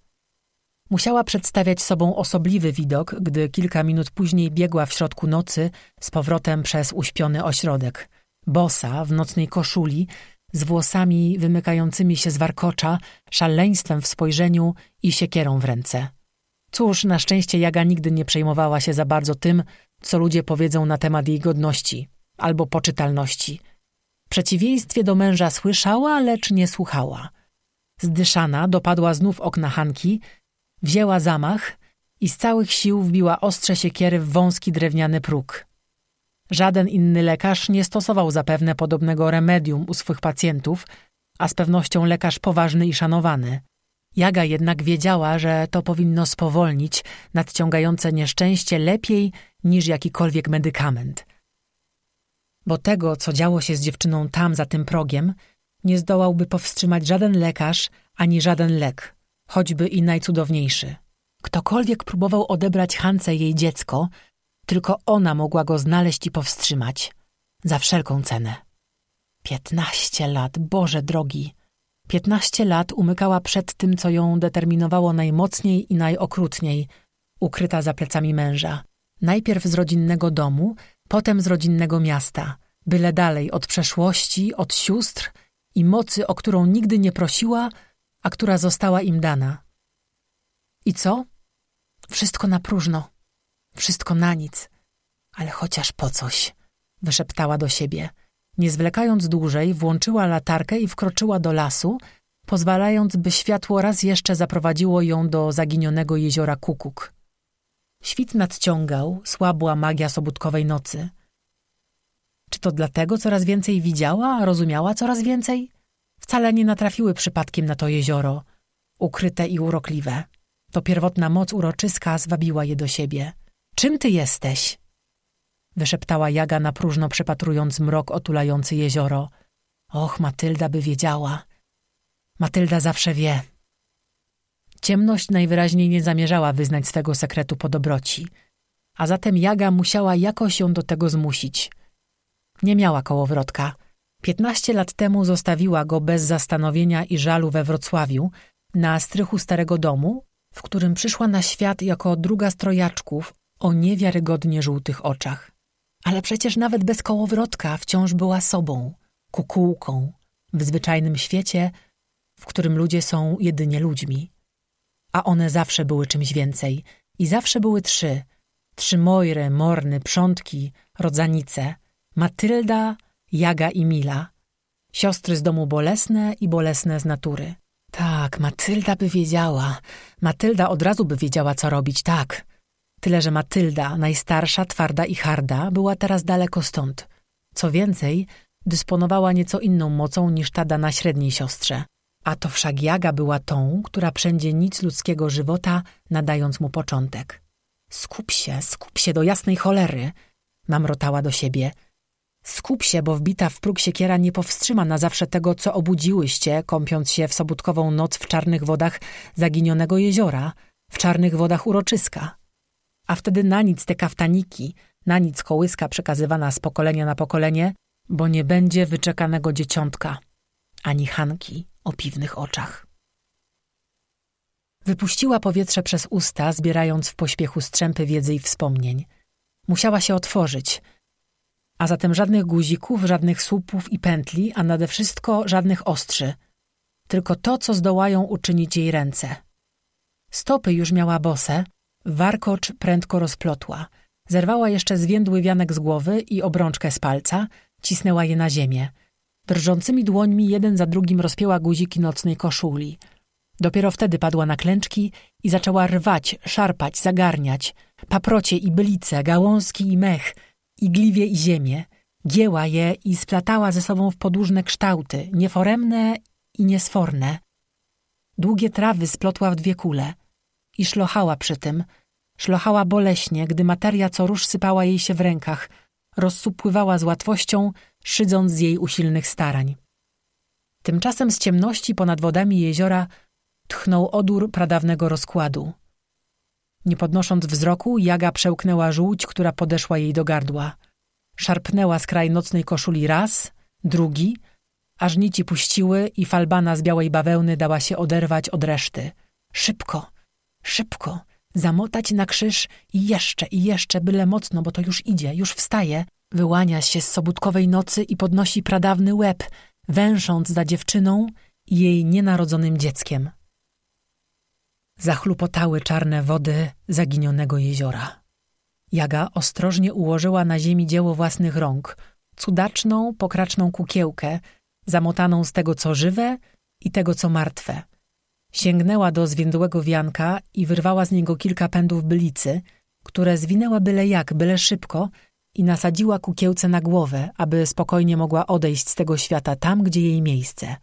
Musiała przedstawiać sobą osobliwy widok, gdy kilka minut później biegła w środku nocy z powrotem przez uśpiony ośrodek. Bosa, w nocnej koszuli, z włosami wymykającymi się z warkocza, szaleństwem w spojrzeniu i siekierą w ręce. Cóż, na szczęście Jaga nigdy nie przejmowała się za bardzo tym, co ludzie powiedzą na temat jej godności albo poczytalności. W przeciwieństwie do męża słyszała, lecz nie słuchała. Zdyszana dopadła znów okna Hanki, wzięła zamach i z całych sił wbiła ostrze siekiery w wąski drewniany próg. Żaden inny lekarz nie stosował zapewne podobnego remedium u swych pacjentów, a z pewnością lekarz poważny i szanowany. Jaga jednak wiedziała, że to powinno spowolnić nadciągające nieszczęście lepiej niż jakikolwiek medykament. Bo tego, co działo się z dziewczyną tam za tym progiem, nie zdołałby powstrzymać żaden lekarz ani żaden lek, choćby i najcudowniejszy. Ktokolwiek próbował odebrać Hance jej dziecko, tylko ona mogła go znaleźć i powstrzymać. Za wszelką cenę. Piętnaście lat, Boże drogi! Piętnaście lat umykała przed tym, co ją determinowało najmocniej i najokrutniej, ukryta za plecami męża. Najpierw z rodzinnego domu, potem z rodzinnego miasta, byle dalej od przeszłości, od sióstr i mocy, o którą nigdy nie prosiła, a która została im dana. I co? Wszystko na próżno, wszystko na nic, ale chociaż po coś, wyszeptała do siebie. Nie zwlekając dłużej, włączyła latarkę i wkroczyła do lasu, pozwalając, by światło raz jeszcze zaprowadziło ją do zaginionego jeziora Kukuk. Świt nadciągał, słabła magia sobótkowej nocy. Czy to dlatego coraz więcej widziała, a rozumiała coraz więcej? Wcale nie natrafiły przypadkiem na to jezioro, ukryte i urokliwe. To pierwotna moc uroczyska zwabiła je do siebie. Czym ty jesteś? Wyszeptała Jaga na próżno przepatrując mrok otulający jezioro. Och, Matylda by wiedziała. Matylda zawsze wie. Ciemność najwyraźniej nie zamierzała wyznać swego sekretu po dobroci, a zatem Jaga musiała jakoś ją do tego zmusić. Nie miała kołowrotka. Piętnaście lat temu zostawiła go bez zastanowienia i żalu we Wrocławiu, na strychu starego domu, w którym przyszła na świat jako druga strojaczków o niewiarygodnie żółtych oczach. Ale przecież nawet bez kołowrotka wciąż była sobą, kukułką, w zwyczajnym świecie, w którym ludzie są jedynie ludźmi. A one zawsze były czymś więcej i zawsze były trzy. Trzy Mojry, Morny, Przątki, Rodzanice, Matylda, Jaga i Mila. Siostry z domu bolesne i bolesne z natury. Tak, Matylda by wiedziała. Matylda od razu by wiedziała, co robić, tak. Tyle, że Matylda, najstarsza, twarda i harda, była teraz daleko stąd. Co więcej, dysponowała nieco inną mocą niż ta dana średniej siostrze. A to wszak Jaga była tą, która wszędzie nic ludzkiego żywota, nadając mu początek. Skup się, skup się do jasnej cholery, mamrotała do siebie. Skup się, bo wbita w próg siekiera nie powstrzyma na zawsze tego, co obudziłyście, kąpiąc się w sobótkową noc w czarnych wodach zaginionego jeziora, w czarnych wodach uroczyska. A wtedy na nic te kaftaniki, na nic kołyska przekazywana z pokolenia na pokolenie, bo nie będzie wyczekanego dzieciątka, ani Hanki o piwnych oczach. Wypuściła powietrze przez usta, zbierając w pośpiechu strzępy wiedzy i wspomnień. Musiała się otworzyć, a zatem żadnych guzików, żadnych słupów i pętli, a nade wszystko żadnych ostrzy. Tylko to, co zdołają uczynić jej ręce. Stopy już miała bose, warkocz prędko rozplotła. Zerwała jeszcze zwiędły wianek z głowy i obrączkę z palca, cisnęła je na ziemię. Drżącymi dłońmi jeden za drugim rozpięła guziki nocnej koszuli. Dopiero wtedy padła na klęczki i zaczęła rwać, szarpać, zagarniać. Paprocie i bylice, gałązki i mech, igliwie i ziemię. Gięła je i splatała ze sobą w podłużne kształty, nieforemne i niesforne. Długie trawy splotła w dwie kule i szlochała przy tym. Szlochała boleśnie, gdy materia co róż sypała jej się w rękach, rozsupływała z łatwością, szydząc z jej usilnych starań. Tymczasem z ciemności ponad wodami jeziora tchnął odór pradawnego rozkładu. Nie podnosząc wzroku, Jaga przełknęła żółć, która podeszła jej do gardła. Szarpnęła z nocnej koszuli raz, drugi, aż nici puściły i falbana z białej bawełny dała się oderwać od reszty. Szybko, szybko, zamotać na krzyż i jeszcze, i jeszcze, byle mocno, bo to już idzie, już wstaje, Wyłania się z sobótkowej nocy i podnosi pradawny łeb, węsząc za dziewczyną i jej nienarodzonym dzieckiem. Zachlupotały czarne wody zaginionego jeziora. Jaga ostrożnie ułożyła na ziemi dzieło własnych rąk, cudaczną, pokraczną kukiełkę, zamotaną z tego, co żywe i tego, co martwe. Sięgnęła do zwiędłego wianka i wyrwała z niego kilka pędów bylicy, które zwinęła byle jak, byle szybko i nasadziła kukiełce na głowę, aby spokojnie mogła odejść z tego świata tam, gdzie jej miejsce.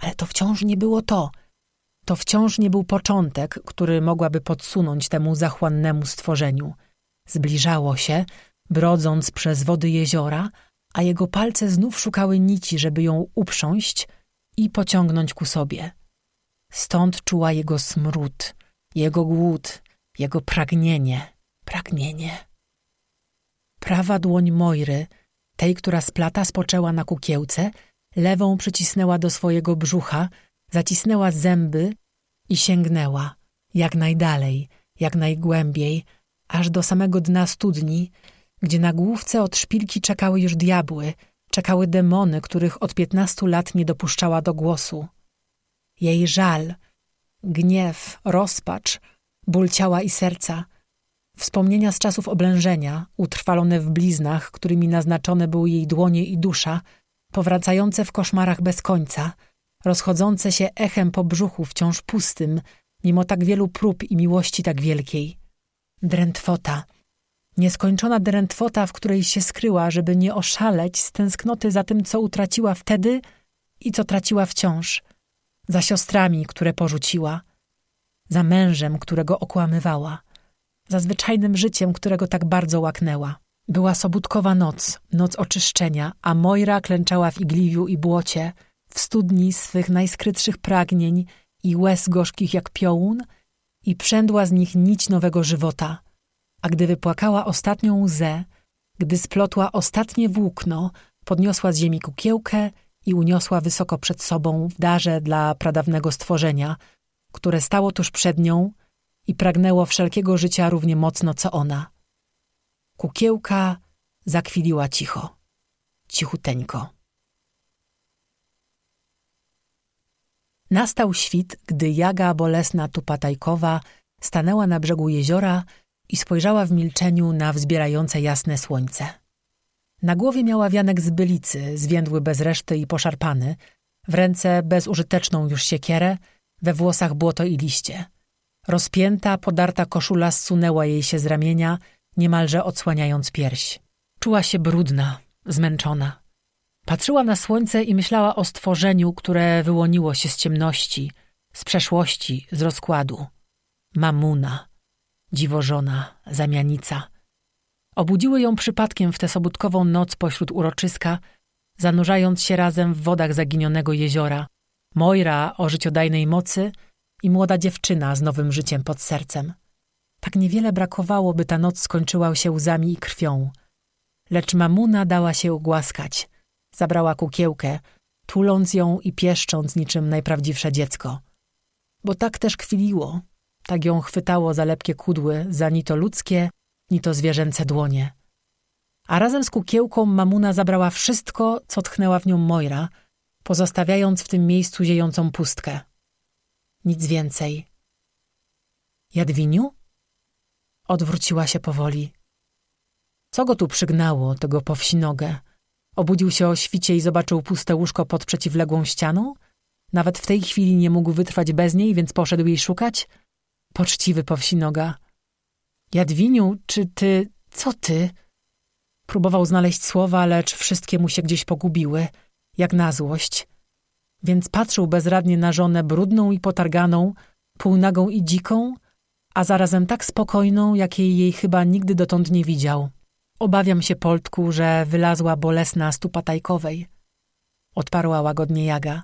Ale to wciąż nie było to. To wciąż nie był początek, który mogłaby podsunąć temu zachłannemu stworzeniu. Zbliżało się, brodząc przez wody jeziora, a jego palce znów szukały nici, żeby ją uprząść i pociągnąć ku sobie. Stąd czuła jego smród, jego głód, jego pragnienie, pragnienie. Prawa dłoń Mojry, tej, która z plata spoczęła na kukiełce, lewą przycisnęła do swojego brzucha, zacisnęła zęby i sięgnęła, jak najdalej, jak najgłębiej, aż do samego dna studni, gdzie na główce od szpilki czekały już diabły, czekały demony, których od piętnastu lat nie dopuszczała do głosu. Jej żal, gniew, rozpacz, ból ciała i serca, wspomnienia z czasów oblężenia, utrwalone w bliznach, którymi naznaczone były jej dłonie i dusza, powracające w koszmarach bez końca, rozchodzące się echem po brzuchu wciąż pustym, mimo tak wielu prób i miłości tak wielkiej. Drętwota – Nieskończona drętwota, w której się skryła, żeby nie oszaleć z tęsknoty za tym, co utraciła wtedy i co traciła wciąż. Za siostrami, które porzuciła. Za mężem, którego okłamywała. Za zwyczajnym życiem, którego tak bardzo łaknęła. Była sobótkowa noc, noc oczyszczenia, a Mojra klęczała w igliwiu i błocie, w studni swych najskrytszych pragnień i łez gorzkich jak piołun i przędła z nich nić nowego żywota – a gdy wypłakała ostatnią łzę, gdy splotła ostatnie włókno, podniosła z ziemi kukiełkę i uniosła wysoko przed sobą w darze dla pradawnego stworzenia, które stało tuż przed nią i pragnęło wszelkiego życia równie mocno co ona. Kukiełka zakwiliła cicho, cichuteńko. Nastał świt, gdy jaga bolesna tupatajkowa stanęła na brzegu jeziora i spojrzała w milczeniu na wzbierające jasne słońce. Na głowie miała wianek z bylicy, zwiędły bez reszty i poszarpany, w ręce bezużyteczną już siekierę, we włosach błoto i liście. Rozpięta, podarta koszula zsunęła jej się z ramienia, niemalże odsłaniając pierś. Czuła się brudna, zmęczona. Patrzyła na słońce i myślała o stworzeniu, które wyłoniło się z ciemności, z przeszłości, z rozkładu. Mamuna dziwożona, zamianica. Obudziły ją przypadkiem w tę sobótkową noc pośród uroczyska, zanurzając się razem w wodach zaginionego jeziora. Mojra o życiodajnej mocy i młoda dziewczyna z nowym życiem pod sercem. Tak niewiele brakowało, by ta noc skończyła się łzami i krwią. Lecz mamuna dała się ugłaskać. Zabrała kukiełkę, tuląc ją i pieszcząc niczym najprawdziwsze dziecko. Bo tak też kwiliło, tak ją chwytało za lepkie kudły, za ni to ludzkie, ni to zwierzęce dłonie. A razem z kukiełką mamuna zabrała wszystko, co tchnęła w nią Mojra, pozostawiając w tym miejscu ziejącą pustkę. Nic więcej. Jadwiniu? Odwróciła się powoli. Co go tu przygnało, tego powsinogę? Obudził się o świcie i zobaczył puste łóżko pod przeciwległą ścianą? Nawet w tej chwili nie mógł wytrwać bez niej, więc poszedł jej szukać? Poczciwy powsinoga. Jadwiniu, czy ty, co ty? Próbował znaleźć słowa, lecz wszystkie mu się gdzieś pogubiły, jak na złość. Więc patrzył bezradnie na żonę brudną i potarganą, półnagą i dziką, a zarazem tak spokojną, jakiej jej chyba nigdy dotąd nie widział. Obawiam się, Poltku, że wylazła bolesna stupa tajkowej. Odparła łagodnie Jaga.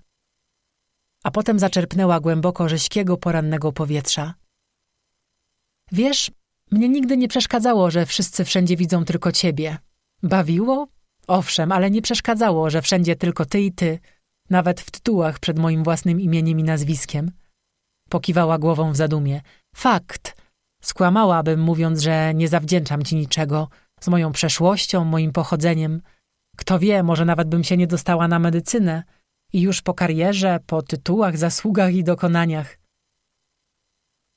A potem zaczerpnęła głęboko rześkiego porannego powietrza. Wiesz, mnie nigdy nie przeszkadzało, że wszyscy wszędzie widzą tylko ciebie. Bawiło? Owszem, ale nie przeszkadzało, że wszędzie tylko ty i ty, nawet w tytułach przed moim własnym imieniem i nazwiskiem. Pokiwała głową w zadumie. Fakt. Skłamałabym, mówiąc, że nie zawdzięczam ci niczego, z moją przeszłością, moim pochodzeniem. Kto wie, może nawet bym się nie dostała na medycynę i już po karierze, po tytułach, zasługach i dokonaniach.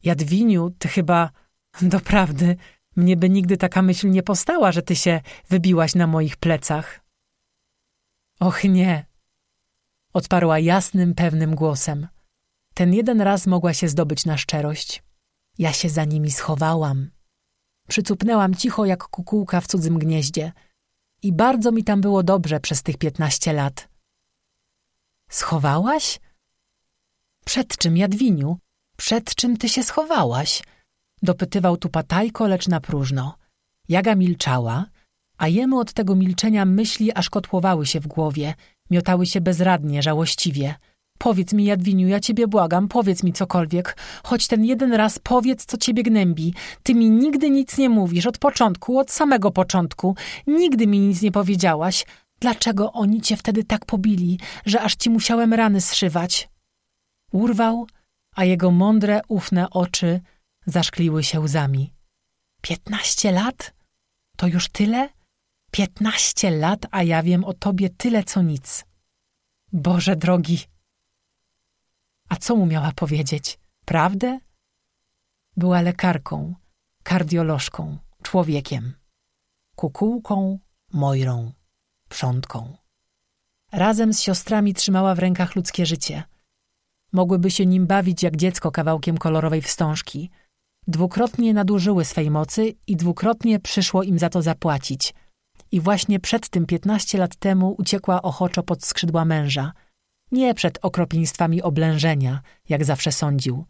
Jadwiniu, ty chyba, doprawdy, mnie by nigdy taka myśl nie postała, że ty się wybiłaś na moich plecach. Och nie, odparła jasnym, pewnym głosem. Ten jeden raz mogła się zdobyć na szczerość. Ja się za nimi schowałam. Przycupnęłam cicho jak kukułka w cudzym gnieździe. I bardzo mi tam było dobrze przez tych piętnaście lat. Schowałaś? Przed czym, Jadwiniu? Przed czym ty się schowałaś? Dopytywał tu patajko, lecz na próżno. Jaga milczała, a jemu od tego milczenia myśli aż kotłowały się w głowie, miotały się bezradnie, żałościwie – Powiedz mi, Jadwiniu, ja ciebie błagam, powiedz mi cokolwiek. Choć ten jeden raz powiedz, co ciebie gnębi. Ty mi nigdy nic nie mówisz, od początku, od samego początku. Nigdy mi nic nie powiedziałaś. Dlaczego oni cię wtedy tak pobili, że aż ci musiałem rany zszywać? Urwał, a jego mądre, ufne oczy zaszkliły się łzami. Piętnaście lat? To już tyle? Piętnaście lat, a ja wiem o tobie tyle, co nic. Boże drogi, a co mu miała powiedzieć? Prawdę? Była lekarką, kardiolożką, człowiekiem, kukułką, mojrą, przątką. Razem z siostrami trzymała w rękach ludzkie życie. Mogłyby się nim bawić jak dziecko kawałkiem kolorowej wstążki. Dwukrotnie nadużyły swej mocy i dwukrotnie przyszło im za to zapłacić. I właśnie przed tym piętnaście lat temu uciekła ochoczo pod skrzydła męża – nie przed okropieństwami oblężenia, jak zawsze sądził.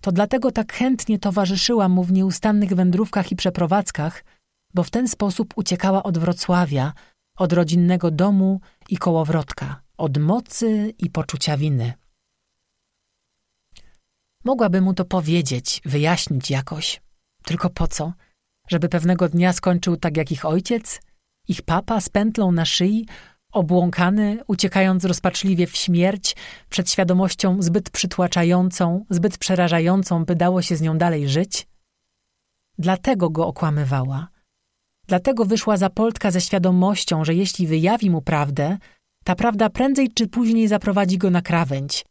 To dlatego tak chętnie towarzyszyła mu w nieustannych wędrówkach i przeprowadzkach, bo w ten sposób uciekała od Wrocławia, od rodzinnego domu i kołowrotka, od mocy i poczucia winy. Mogłaby mu to powiedzieć, wyjaśnić jakoś. Tylko po co? Żeby pewnego dnia skończył tak jak ich ojciec? Ich papa z pętlą na szyi, Obłąkany, uciekając rozpaczliwie w śmierć, przed świadomością zbyt przytłaczającą, zbyt przerażającą, by dało się z nią dalej żyć? Dlatego go okłamywała. Dlatego wyszła za Poltka ze świadomością, że jeśli wyjawi mu prawdę, ta prawda prędzej czy później zaprowadzi go na krawędź.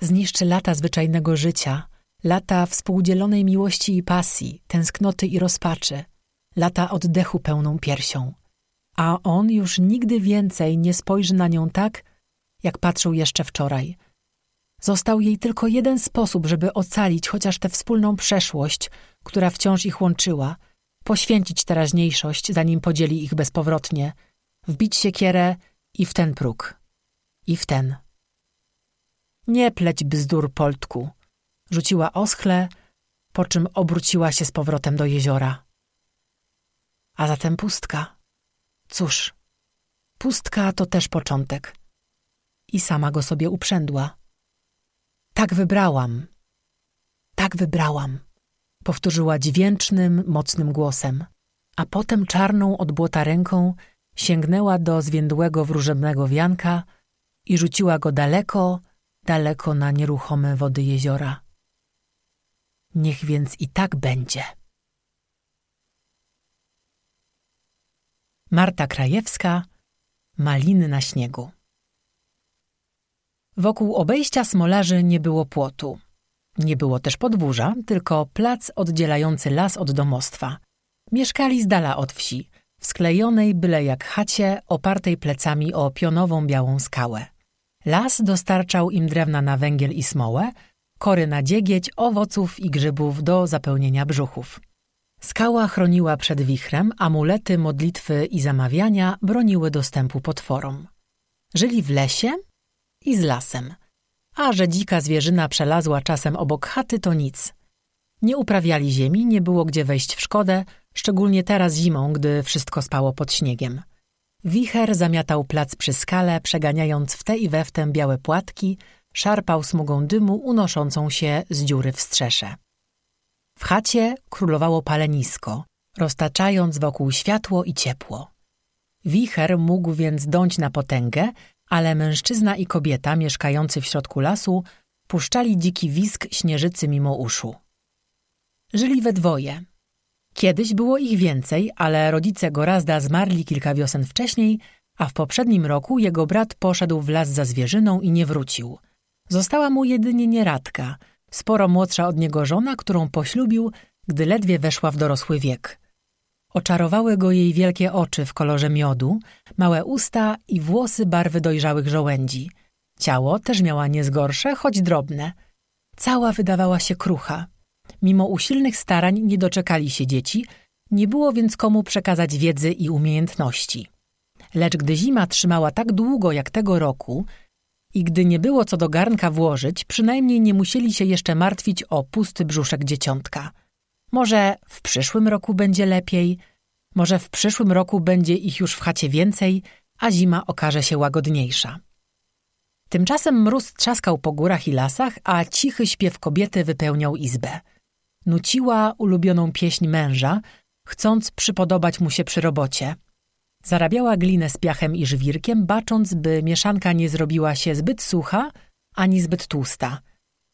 Zniszczy lata zwyczajnego życia, lata współdzielonej miłości i pasji, tęsknoty i rozpaczy, lata oddechu pełną piersią a on już nigdy więcej nie spojrzy na nią tak, jak patrzył jeszcze wczoraj. Został jej tylko jeden sposób, żeby ocalić chociaż tę wspólną przeszłość, która wciąż ich łączyła, poświęcić teraźniejszość, zanim podzieli ich bezpowrotnie, wbić siekierę i w ten próg, i w ten. Nie pleć bzdur, Poltku, rzuciła oschle, po czym obróciła się z powrotem do jeziora. A zatem pustka. Cóż, pustka to też początek. I sama go sobie uprzędła. Tak wybrałam. Tak wybrałam, powtórzyła dźwięcznym, mocnym głosem, a potem czarną od błota ręką sięgnęła do zwiędłego wróżebnego wianka i rzuciła go daleko, daleko na nieruchome wody jeziora. Niech więc i tak będzie. Marta Krajewska Maliny na śniegu Wokół obejścia smolarzy nie było płotu. Nie było też podwórza, tylko plac oddzielający las od domostwa. Mieszkali z dala od wsi, w sklejonej byle jak chacie, opartej plecami o pionową białą skałę. Las dostarczał im drewna na węgiel i smołę, kory na dziegieć, owoców i grzybów do zapełnienia brzuchów. Skała chroniła przed wichrem, amulety, modlitwy i zamawiania broniły dostępu potworom. Żyli w lesie i z lasem, a że dzika zwierzyna przelazła czasem obok chaty, to nic. Nie uprawiali ziemi, nie było gdzie wejść w szkodę, szczególnie teraz zimą, gdy wszystko spało pod śniegiem. Wicher zamiatał plac przy skale, przeganiając w te i we w tę białe płatki, szarpał smugą dymu unoszącą się z dziury w strzesze. W chacie królowało palenisko, roztaczając wokół światło i ciepło. Wicher mógł więc dąć na potęgę, ale mężczyzna i kobieta mieszkający w środku lasu puszczali dziki wisk śnieżycy mimo uszu. Żyli we dwoje. Kiedyś było ich więcej, ale rodzice Gorazda zmarli kilka wiosen wcześniej, a w poprzednim roku jego brat poszedł w las za zwierzyną i nie wrócił. Została mu jedynie nieradka, sporo młodsza od niego żona, którą poślubił, gdy ledwie weszła w dorosły wiek. Oczarowały go jej wielkie oczy w kolorze miodu, małe usta i włosy barwy dojrzałych żołędzi. Ciało też miała niezgorsze, choć drobne. Cała wydawała się krucha. Mimo usilnych starań nie doczekali się dzieci, nie było więc komu przekazać wiedzy i umiejętności. Lecz gdy zima trzymała tak długo jak tego roku i gdy nie było co do garnka włożyć, przynajmniej nie musieli się jeszcze martwić o pusty brzuszek dzieciątka. Może w przyszłym roku będzie lepiej, może w przyszłym roku będzie ich już w chacie więcej, a zima okaże się łagodniejsza. Tymczasem mróz trzaskał po górach i lasach, a cichy śpiew kobiety wypełniał izbę. Nuciła ulubioną pieśń męża, chcąc przypodobać mu się przy robocie. Zarabiała glinę z piachem i żwirkiem, bacząc, by mieszanka nie zrobiła się zbyt sucha ani zbyt tłusta.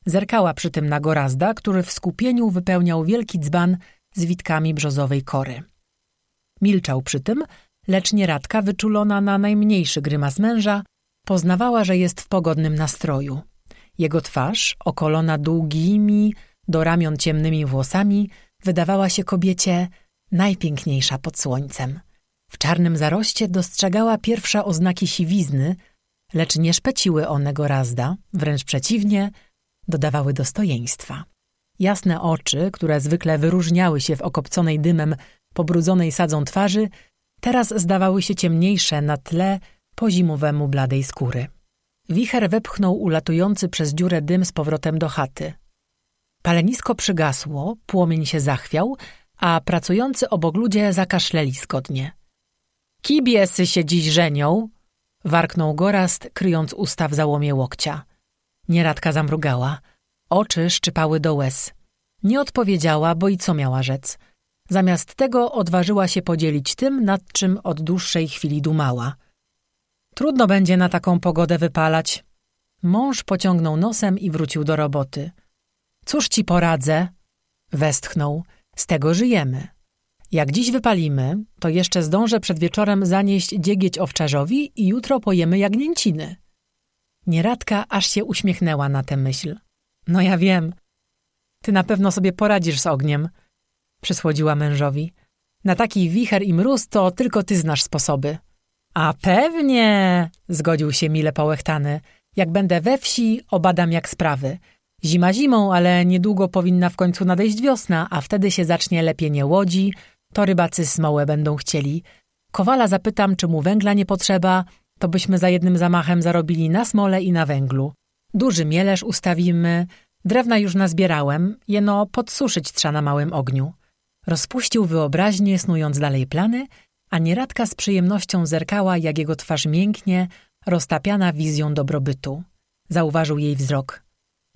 Zerkała przy tym na Gorazda, który w skupieniu wypełniał wielki dzban z witkami brzozowej kory. Milczał przy tym, lecz nieradka, wyczulona na najmniejszy grymas męża, poznawała, że jest w pogodnym nastroju. Jego twarz, okolona długimi, do ramion ciemnymi włosami, wydawała się kobiecie najpiękniejsza pod słońcem. W czarnym zaroście dostrzegała pierwsze oznaki siwizny, lecz nie szpeciły one Gorazda, wręcz przeciwnie, dodawały dostojeństwa. Jasne oczy, które zwykle wyróżniały się w okopconej dymem pobrudzonej sadzą twarzy, teraz zdawały się ciemniejsze na tle pozimowemu bladej skóry. Wicher wepchnął ulatujący przez dziurę dym z powrotem do chaty. Palenisko przygasło, płomień się zachwiał, a pracujący obok ludzie zakaszleli zgodnie. Kibiesy się dziś żenią! warknął Gorast, kryjąc usta w załomie łokcia. Nieradka zamrugała. Oczy szczypały do łez. Nie odpowiedziała, bo i co miała rzec. Zamiast tego odważyła się podzielić tym, nad czym od dłuższej chwili dumała. Trudno będzie na taką pogodę wypalać. Mąż pociągnął nosem i wrócił do roboty. Cóż ci poradzę? Westchnął. Z tego żyjemy. Jak dziś wypalimy, to jeszcze zdążę przed wieczorem zanieść dziegieć owczarzowi i jutro pojemy jagnięciny. Nieradka aż się uśmiechnęła na tę myśl. No ja wiem. Ty na pewno sobie poradzisz z ogniem, przysłodziła mężowi. Na taki wicher i mróz to tylko ty znasz sposoby. A pewnie, zgodził się mile połechtany. Jak będę we wsi, obadam jak sprawy. Zima zimą, ale niedługo powinna w końcu nadejść wiosna, a wtedy się zacznie lepienie łodzi, to rybacy smołę będą chcieli. Kowala zapytam, czy mu węgla nie potrzeba, to byśmy za jednym zamachem zarobili na smole i na węglu. Duży mielerz ustawimy, drewna już nazbierałem, jeno podsuszyć trza na małym ogniu. Rozpuścił wyobraźnię, snując dalej plany, a nieradka z przyjemnością zerkała, jak jego twarz mięknie, roztapiana wizją dobrobytu. Zauważył jej wzrok.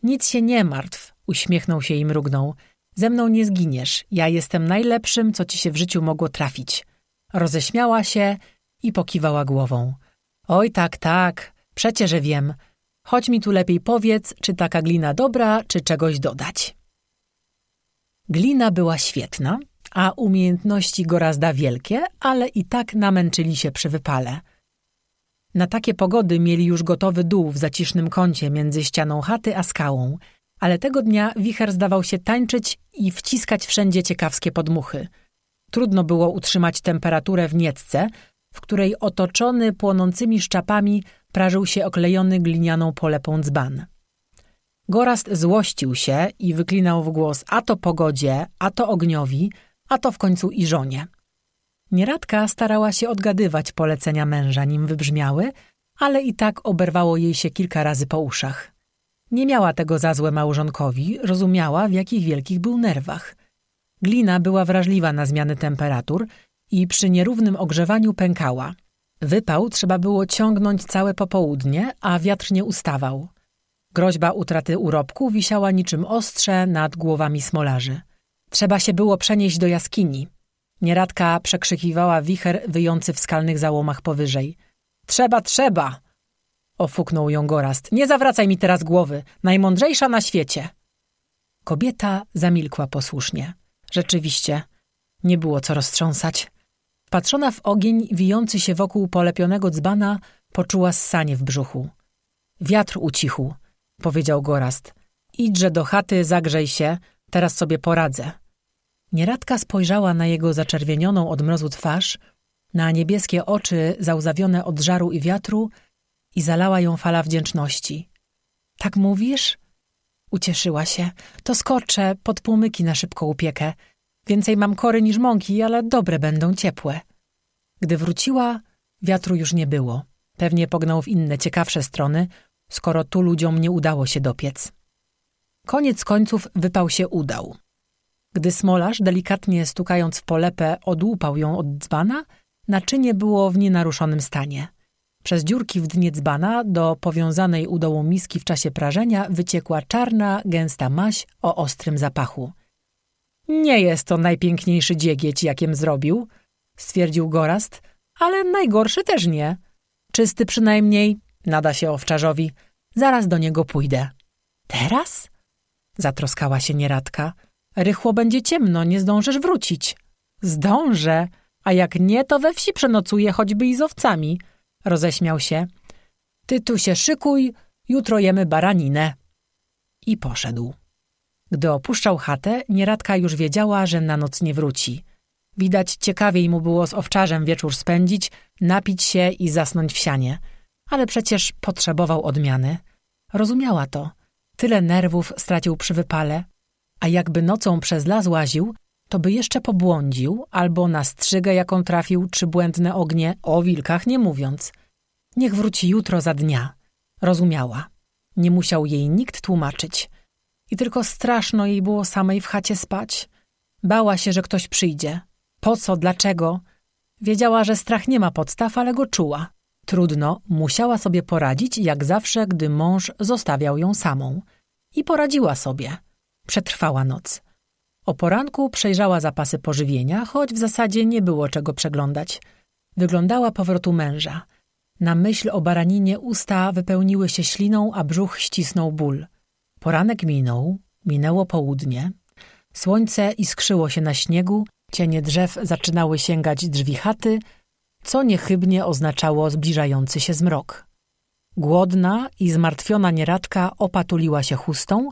Nic się nie martw, uśmiechnął się i mrugnął. Ze mną nie zginiesz, ja jestem najlepszym, co ci się w życiu mogło trafić. Roześmiała się i pokiwała głową. Oj, tak, tak, przecie, że wiem. Chodź mi tu lepiej powiedz, czy taka glina dobra, czy czegoś dodać. Glina była świetna, a umiejętności Gorazda wielkie, ale i tak namęczyli się przy wypale. Na takie pogody mieli już gotowy dół w zacisznym kącie między ścianą chaty a skałą, ale tego dnia wicher zdawał się tańczyć i wciskać wszędzie ciekawskie podmuchy. Trudno było utrzymać temperaturę w nietce, w której otoczony płonącymi szczapami prażył się oklejony glinianą polepą dzban. Gorast złościł się i wyklinał w głos a to pogodzie, a to ogniowi, a to w końcu i żonie. Nieradka starała się odgadywać polecenia męża, nim wybrzmiały, ale i tak oberwało jej się kilka razy po uszach. Nie miała tego za złe małżonkowi, rozumiała, w jakich wielkich był nerwach. Glina była wrażliwa na zmiany temperatur i przy nierównym ogrzewaniu pękała. Wypał trzeba było ciągnąć całe popołudnie, a wiatr nie ustawał. Groźba utraty urobku wisiała niczym ostrze nad głowami smolarzy. Trzeba się było przenieść do jaskini. Nieradka przekrzykiwała wicher wyjący w skalnych załomach powyżej. Trzeba, trzeba! Ofuknął ją Gorast. Nie zawracaj mi teraz głowy. Najmądrzejsza na świecie. Kobieta zamilkła posłusznie. Rzeczywiście, Nie było co roztrząsać. Patrzona w ogień wijący się wokół polepionego dzbana, poczuła ssanie w brzuchu. Wiatr ucichł, powiedział Gorast. Idźże do chaty, zagrzej się, teraz sobie poradzę. Nieradka spojrzała na jego zaczerwienioną od mrozu twarz, na niebieskie oczy załzawione od żaru i wiatru i zalała ją fala wdzięczności. Tak mówisz? Ucieszyła się. To skoczę pod półmyki na szybką upiekę. Więcej mam kory niż mąki, ale dobre będą ciepłe. Gdy wróciła, wiatru już nie było. Pewnie pognał w inne, ciekawsze strony, skoro tu ludziom nie udało się dopiec. Koniec końców wypał się udał. Gdy smolarz, delikatnie stukając w polepę, odłupał ją od dzbana, naczynie było w nienaruszonym stanie. Przez dziurki w dnie dzbana do powiązanej u dołu miski w czasie prażenia wyciekła czarna, gęsta maś o ostrym zapachu. Nie jest to najpiękniejszy dziegieć, jakiem zrobił, stwierdził Gorast, ale najgorszy też nie. Czysty przynajmniej, nada się owczarzowi. Zaraz do niego pójdę. Teraz? Zatroskała się nieradka. Rychło będzie ciemno, nie zdążysz wrócić. Zdążę, a jak nie, to we wsi przenocuję choćby i z owcami. Roześmiał się. Ty tu się szykuj, jutro jemy baraninę. I poszedł. Gdy opuszczał chatę, nieradka już wiedziała, że na noc nie wróci. Widać ciekawiej mu było z owczarzem wieczór spędzić, napić się i zasnąć w sianie. Ale przecież potrzebował odmiany. Rozumiała to. Tyle nerwów stracił przy wypale, a jakby nocą przez las łaził, to by jeszcze pobłądził albo na strzygę, jaką trafił, czy błędne ognie, o wilkach nie mówiąc. Niech wróci jutro za dnia. Rozumiała. Nie musiał jej nikt tłumaczyć. I tylko straszno jej było samej w chacie spać. Bała się, że ktoś przyjdzie. Po co, dlaczego? Wiedziała, że strach nie ma podstaw, ale go czuła. Trudno, musiała sobie poradzić, jak zawsze, gdy mąż zostawiał ją samą. I poradziła sobie. Przetrwała noc. O poranku przejrzała zapasy pożywienia, choć w zasadzie nie było czego przeglądać. Wyglądała powrotu męża. Na myśl o baraninie usta wypełniły się śliną, a brzuch ścisnął ból. Poranek minął, minęło południe. Słońce iskrzyło się na śniegu, cienie drzew zaczynały sięgać drzwi chaty, co niechybnie oznaczało zbliżający się zmrok. Głodna i zmartwiona nieradka opatuliła się chustą,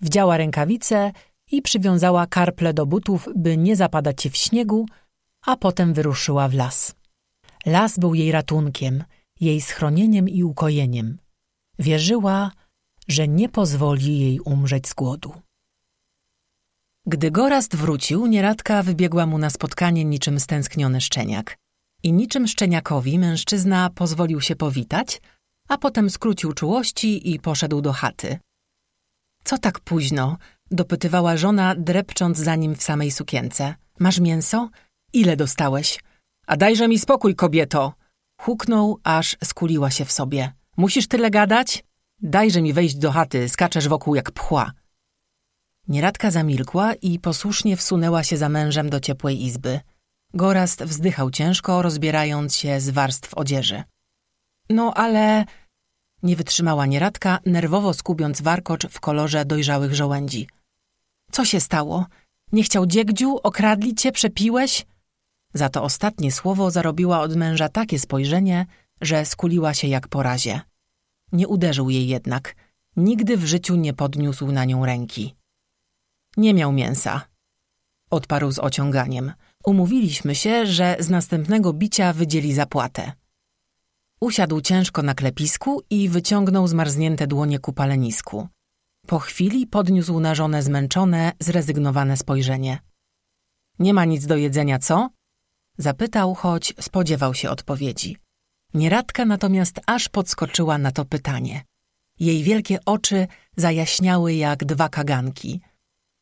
wdziała rękawice i przywiązała karple do butów, by nie zapadać się w śniegu, a potem wyruszyła w las. Las był jej ratunkiem, jej schronieniem i ukojeniem. Wierzyła, że nie pozwoli jej umrzeć z głodu. Gdy Gorast wrócił, nieradka wybiegła mu na spotkanie niczym stęskniony szczeniak. I niczym szczeniakowi mężczyzna pozwolił się powitać, a potem skrócił czułości i poszedł do chaty. Co tak późno? dopytywała żona, drepcząc za nim w samej sukience. Masz mięso? Ile dostałeś? A dajże mi spokój, kobieto! Huknął, aż skuliła się w sobie. Musisz tyle gadać? Dajże mi wejść do chaty, skaczesz wokół jak pchła. Nieradka zamilkła i posłusznie wsunęła się za mężem do ciepłej izby. Gorast wzdychał ciężko, rozbierając się z warstw odzieży. No ale... Nie wytrzymała nieradka, nerwowo skubiąc warkocz w kolorze dojrzałych żołędzi. Co się stało? Nie chciał dziegdziu? Okradli cię? Przepiłeś? Za to ostatnie słowo zarobiła od męża takie spojrzenie, że skuliła się jak po razie. Nie uderzył jej jednak. Nigdy w życiu nie podniósł na nią ręki. Nie miał mięsa. Odparł z ociąganiem. Umówiliśmy się, że z następnego bicia wydzieli zapłatę. Usiadł ciężko na klepisku i wyciągnął zmarznięte dłonie ku palenisku. Po chwili podniósł na żonę zmęczone, zrezygnowane spojrzenie. Nie ma nic do jedzenia, co? Zapytał, choć spodziewał się odpowiedzi. Nieradka natomiast aż podskoczyła na to pytanie. Jej wielkie oczy zajaśniały jak dwa kaganki.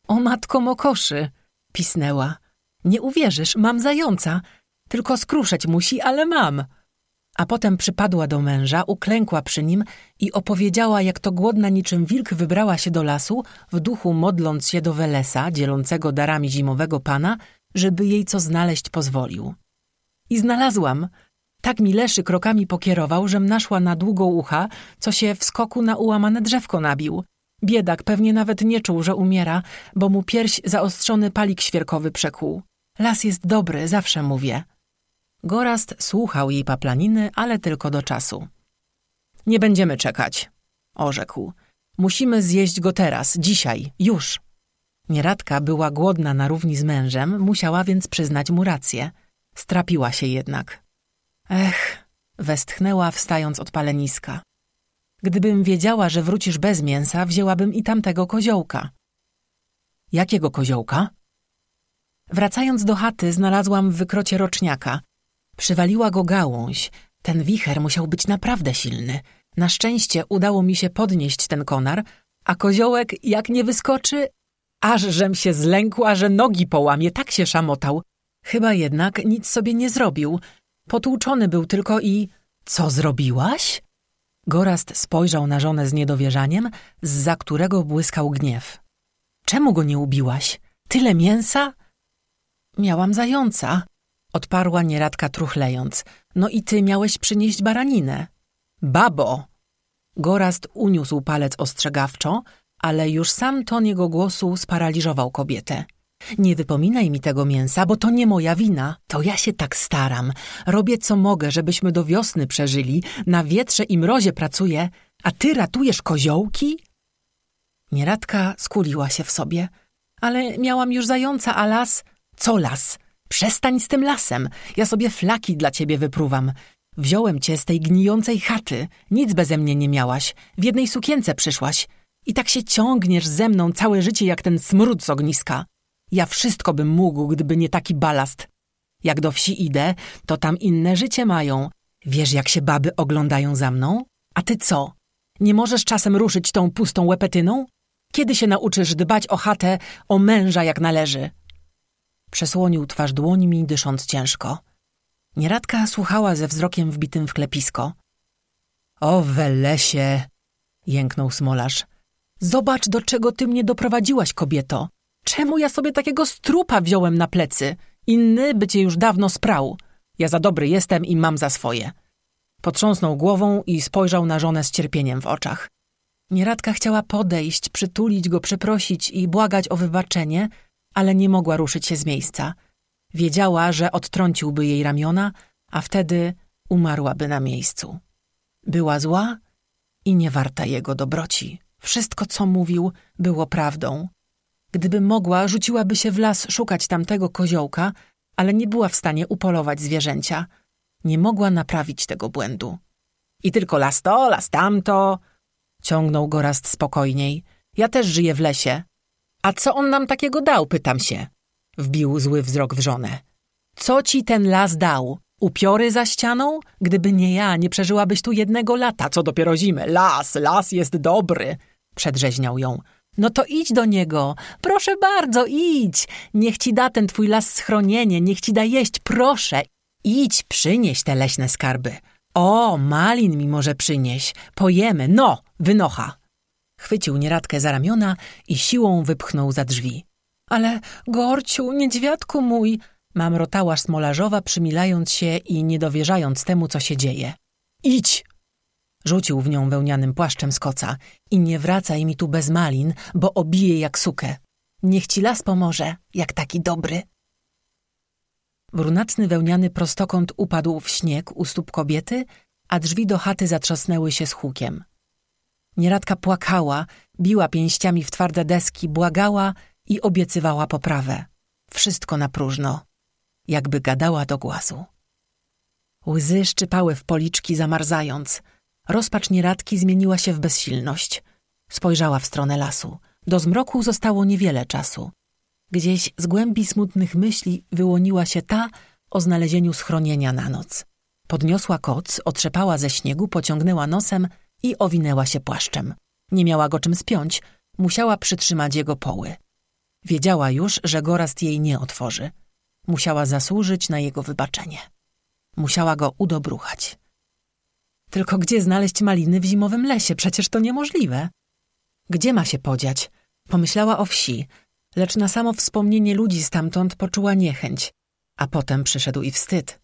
O matko mokoszy! pisnęła. Nie uwierzysz, mam zająca. Tylko skruszeć musi, ale mam a potem przypadła do męża, uklękła przy nim i opowiedziała, jak to głodna niczym wilk wybrała się do lasu, w duchu modląc się do Welesa, dzielącego darami zimowego pana, żeby jej co znaleźć pozwolił. I znalazłam. Tak mi Leszy krokami pokierował, żem naszła na długo ucha, co się w skoku na ułamane drzewko nabił. Biedak pewnie nawet nie czuł, że umiera, bo mu pierś zaostrzony palik świerkowy przekłuł. Las jest dobry, zawsze mówię. Gorast słuchał jej paplaniny, ale tylko do czasu. Nie będziemy czekać, orzekł. Musimy zjeść go teraz, dzisiaj, już. Nieradka była głodna na równi z mężem, musiała więc przyznać mu rację. Strapiła się jednak. Ech, westchnęła, wstając od paleniska. Gdybym wiedziała, że wrócisz bez mięsa, wzięłabym i tamtego koziołka. Jakiego koziołka? Wracając do chaty, znalazłam w wykrocie roczniaka. Przywaliła go gałąź. Ten wicher musiał być naprawdę silny. Na szczęście udało mi się podnieść ten konar, a koziołek jak nie wyskoczy, aż żem się zlękła, że nogi połamie, tak się szamotał. Chyba jednak nic sobie nie zrobił. Potłuczony był tylko i... Co zrobiłaś? Gorast spojrzał na żonę z niedowierzaniem, za którego błyskał gniew. Czemu go nie ubiłaś? Tyle mięsa? Miałam zająca, odparła nieradka truchlejąc. No i ty miałeś przynieść baraninę. Babo! Gorast uniósł palec ostrzegawczo, ale już sam ton jego głosu sparaliżował kobietę. Nie wypominaj mi tego mięsa, bo to nie moja wina. To ja się tak staram. Robię co mogę, żebyśmy do wiosny przeżyli. Na wietrze i mrozie pracuję, a ty ratujesz koziołki? Nieradka skuliła się w sobie. Ale miałam już zająca, a las... Co las? Przestań z tym lasem. Ja sobie flaki dla ciebie wypruwam. Wziąłem cię z tej gnijącej chaty. Nic beze mnie nie miałaś. W jednej sukience przyszłaś. I tak się ciągniesz ze mną całe życie jak ten smród z ogniska. Ja wszystko bym mógł, gdyby nie taki balast. Jak do wsi idę, to tam inne życie mają. Wiesz, jak się baby oglądają za mną? A ty co? Nie możesz czasem ruszyć tą pustą łepetyną? Kiedy się nauczysz dbać o chatę, o męża jak należy? Przesłonił twarz dłońmi, dysząc ciężko. Nieradka słuchała ze wzrokiem wbitym w klepisko. O, Welesie! jęknął smolarz. Zobacz, do czego ty mnie doprowadziłaś, kobieto. Czemu ja sobie takiego strupa wziąłem na plecy? Inny by cię już dawno sprał. Ja za dobry jestem i mam za swoje. Potrząsnął głową i spojrzał na żonę z cierpieniem w oczach. Nieradka chciała podejść, przytulić go, przeprosić i błagać o wybaczenie, ale nie mogła ruszyć się z miejsca. Wiedziała, że odtrąciłby jej ramiona, a wtedy umarłaby na miejscu. Była zła i nie warta jego dobroci. Wszystko, co mówił, było prawdą. Gdyby mogła, rzuciłaby się w las szukać tamtego koziołka, ale nie była w stanie upolować zwierzęcia. Nie mogła naprawić tego błędu. I tylko las to, las tamto, ciągnął Gorast spokojniej. Ja też żyję w lesie. A co on nam takiego dał, pytam się. Wbił zły wzrok w żonę. Co ci ten las dał? Upiory za ścianą? Gdyby nie ja, nie przeżyłabyś tu jednego lata, co dopiero zimę. Las, las jest dobry, przedrzeźniał ją. No to idź do niego. Proszę bardzo, idź. Niech ci da ten twój las schronienie, niech ci da jeść, proszę. Idź, przynieś te leśne skarby. O, malin mi może przynieś. Pojemy, no, wynocha. Chwycił nieradkę za ramiona i siłą wypchnął za drzwi. Ale, Gorciu, niedźwiadku mój, mamrotała smolarzowa, przymilając się i nie dowierzając temu, co się dzieje. Idź! Rzucił w nią wełnianym płaszczem z koca. I nie wracaj mi tu bez malin, bo obije jak sukę. Niech ci las pomoże, jak taki dobry. Brunatny wełniany prostokąt upadł w śnieg u stóp kobiety, a drzwi do chaty zatrzasnęły się z hukiem. Nieradka płakała, biła pięściami w twarde deski, błagała i obiecywała poprawę. Wszystko na próżno, jakby gadała do głasu. Łzy szczypały w policzki, zamarzając. Rozpacz nieradki zmieniła się w bezsilność. Spojrzała w stronę lasu. Do zmroku zostało niewiele czasu. Gdzieś z głębi smutnych myśli wyłoniła się ta o znalezieniu schronienia na noc. Podniosła koc, otrzepała ze śniegu, pociągnęła nosem i owinęła się płaszczem. Nie miała go czym spiąć, musiała przytrzymać jego poły. Wiedziała już, że Gorast jej nie otworzy. Musiała zasłużyć na jego wybaczenie. Musiała go udobruchać. Tylko gdzie znaleźć maliny w zimowym lesie? Przecież to niemożliwe. Gdzie ma się podziać? Pomyślała o wsi, lecz na samo wspomnienie ludzi stamtąd poczuła niechęć, a potem przyszedł i wstyd.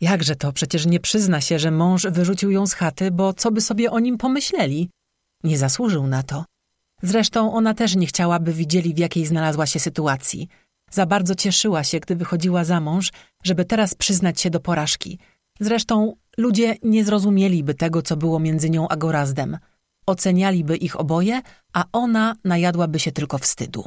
Jakże to, przecież nie przyzna się, że mąż wyrzucił ją z chaty, bo co by sobie o nim pomyśleli? Nie zasłużył na to. Zresztą ona też nie chciałaby widzieli, w jakiej znalazła się sytuacji. Za bardzo cieszyła się, gdy wychodziła za mąż, żeby teraz przyznać się do porażki. Zresztą ludzie nie zrozumieliby tego, co było między nią a Gorazdem. Ocenialiby ich oboje, a ona najadłaby się tylko wstydu.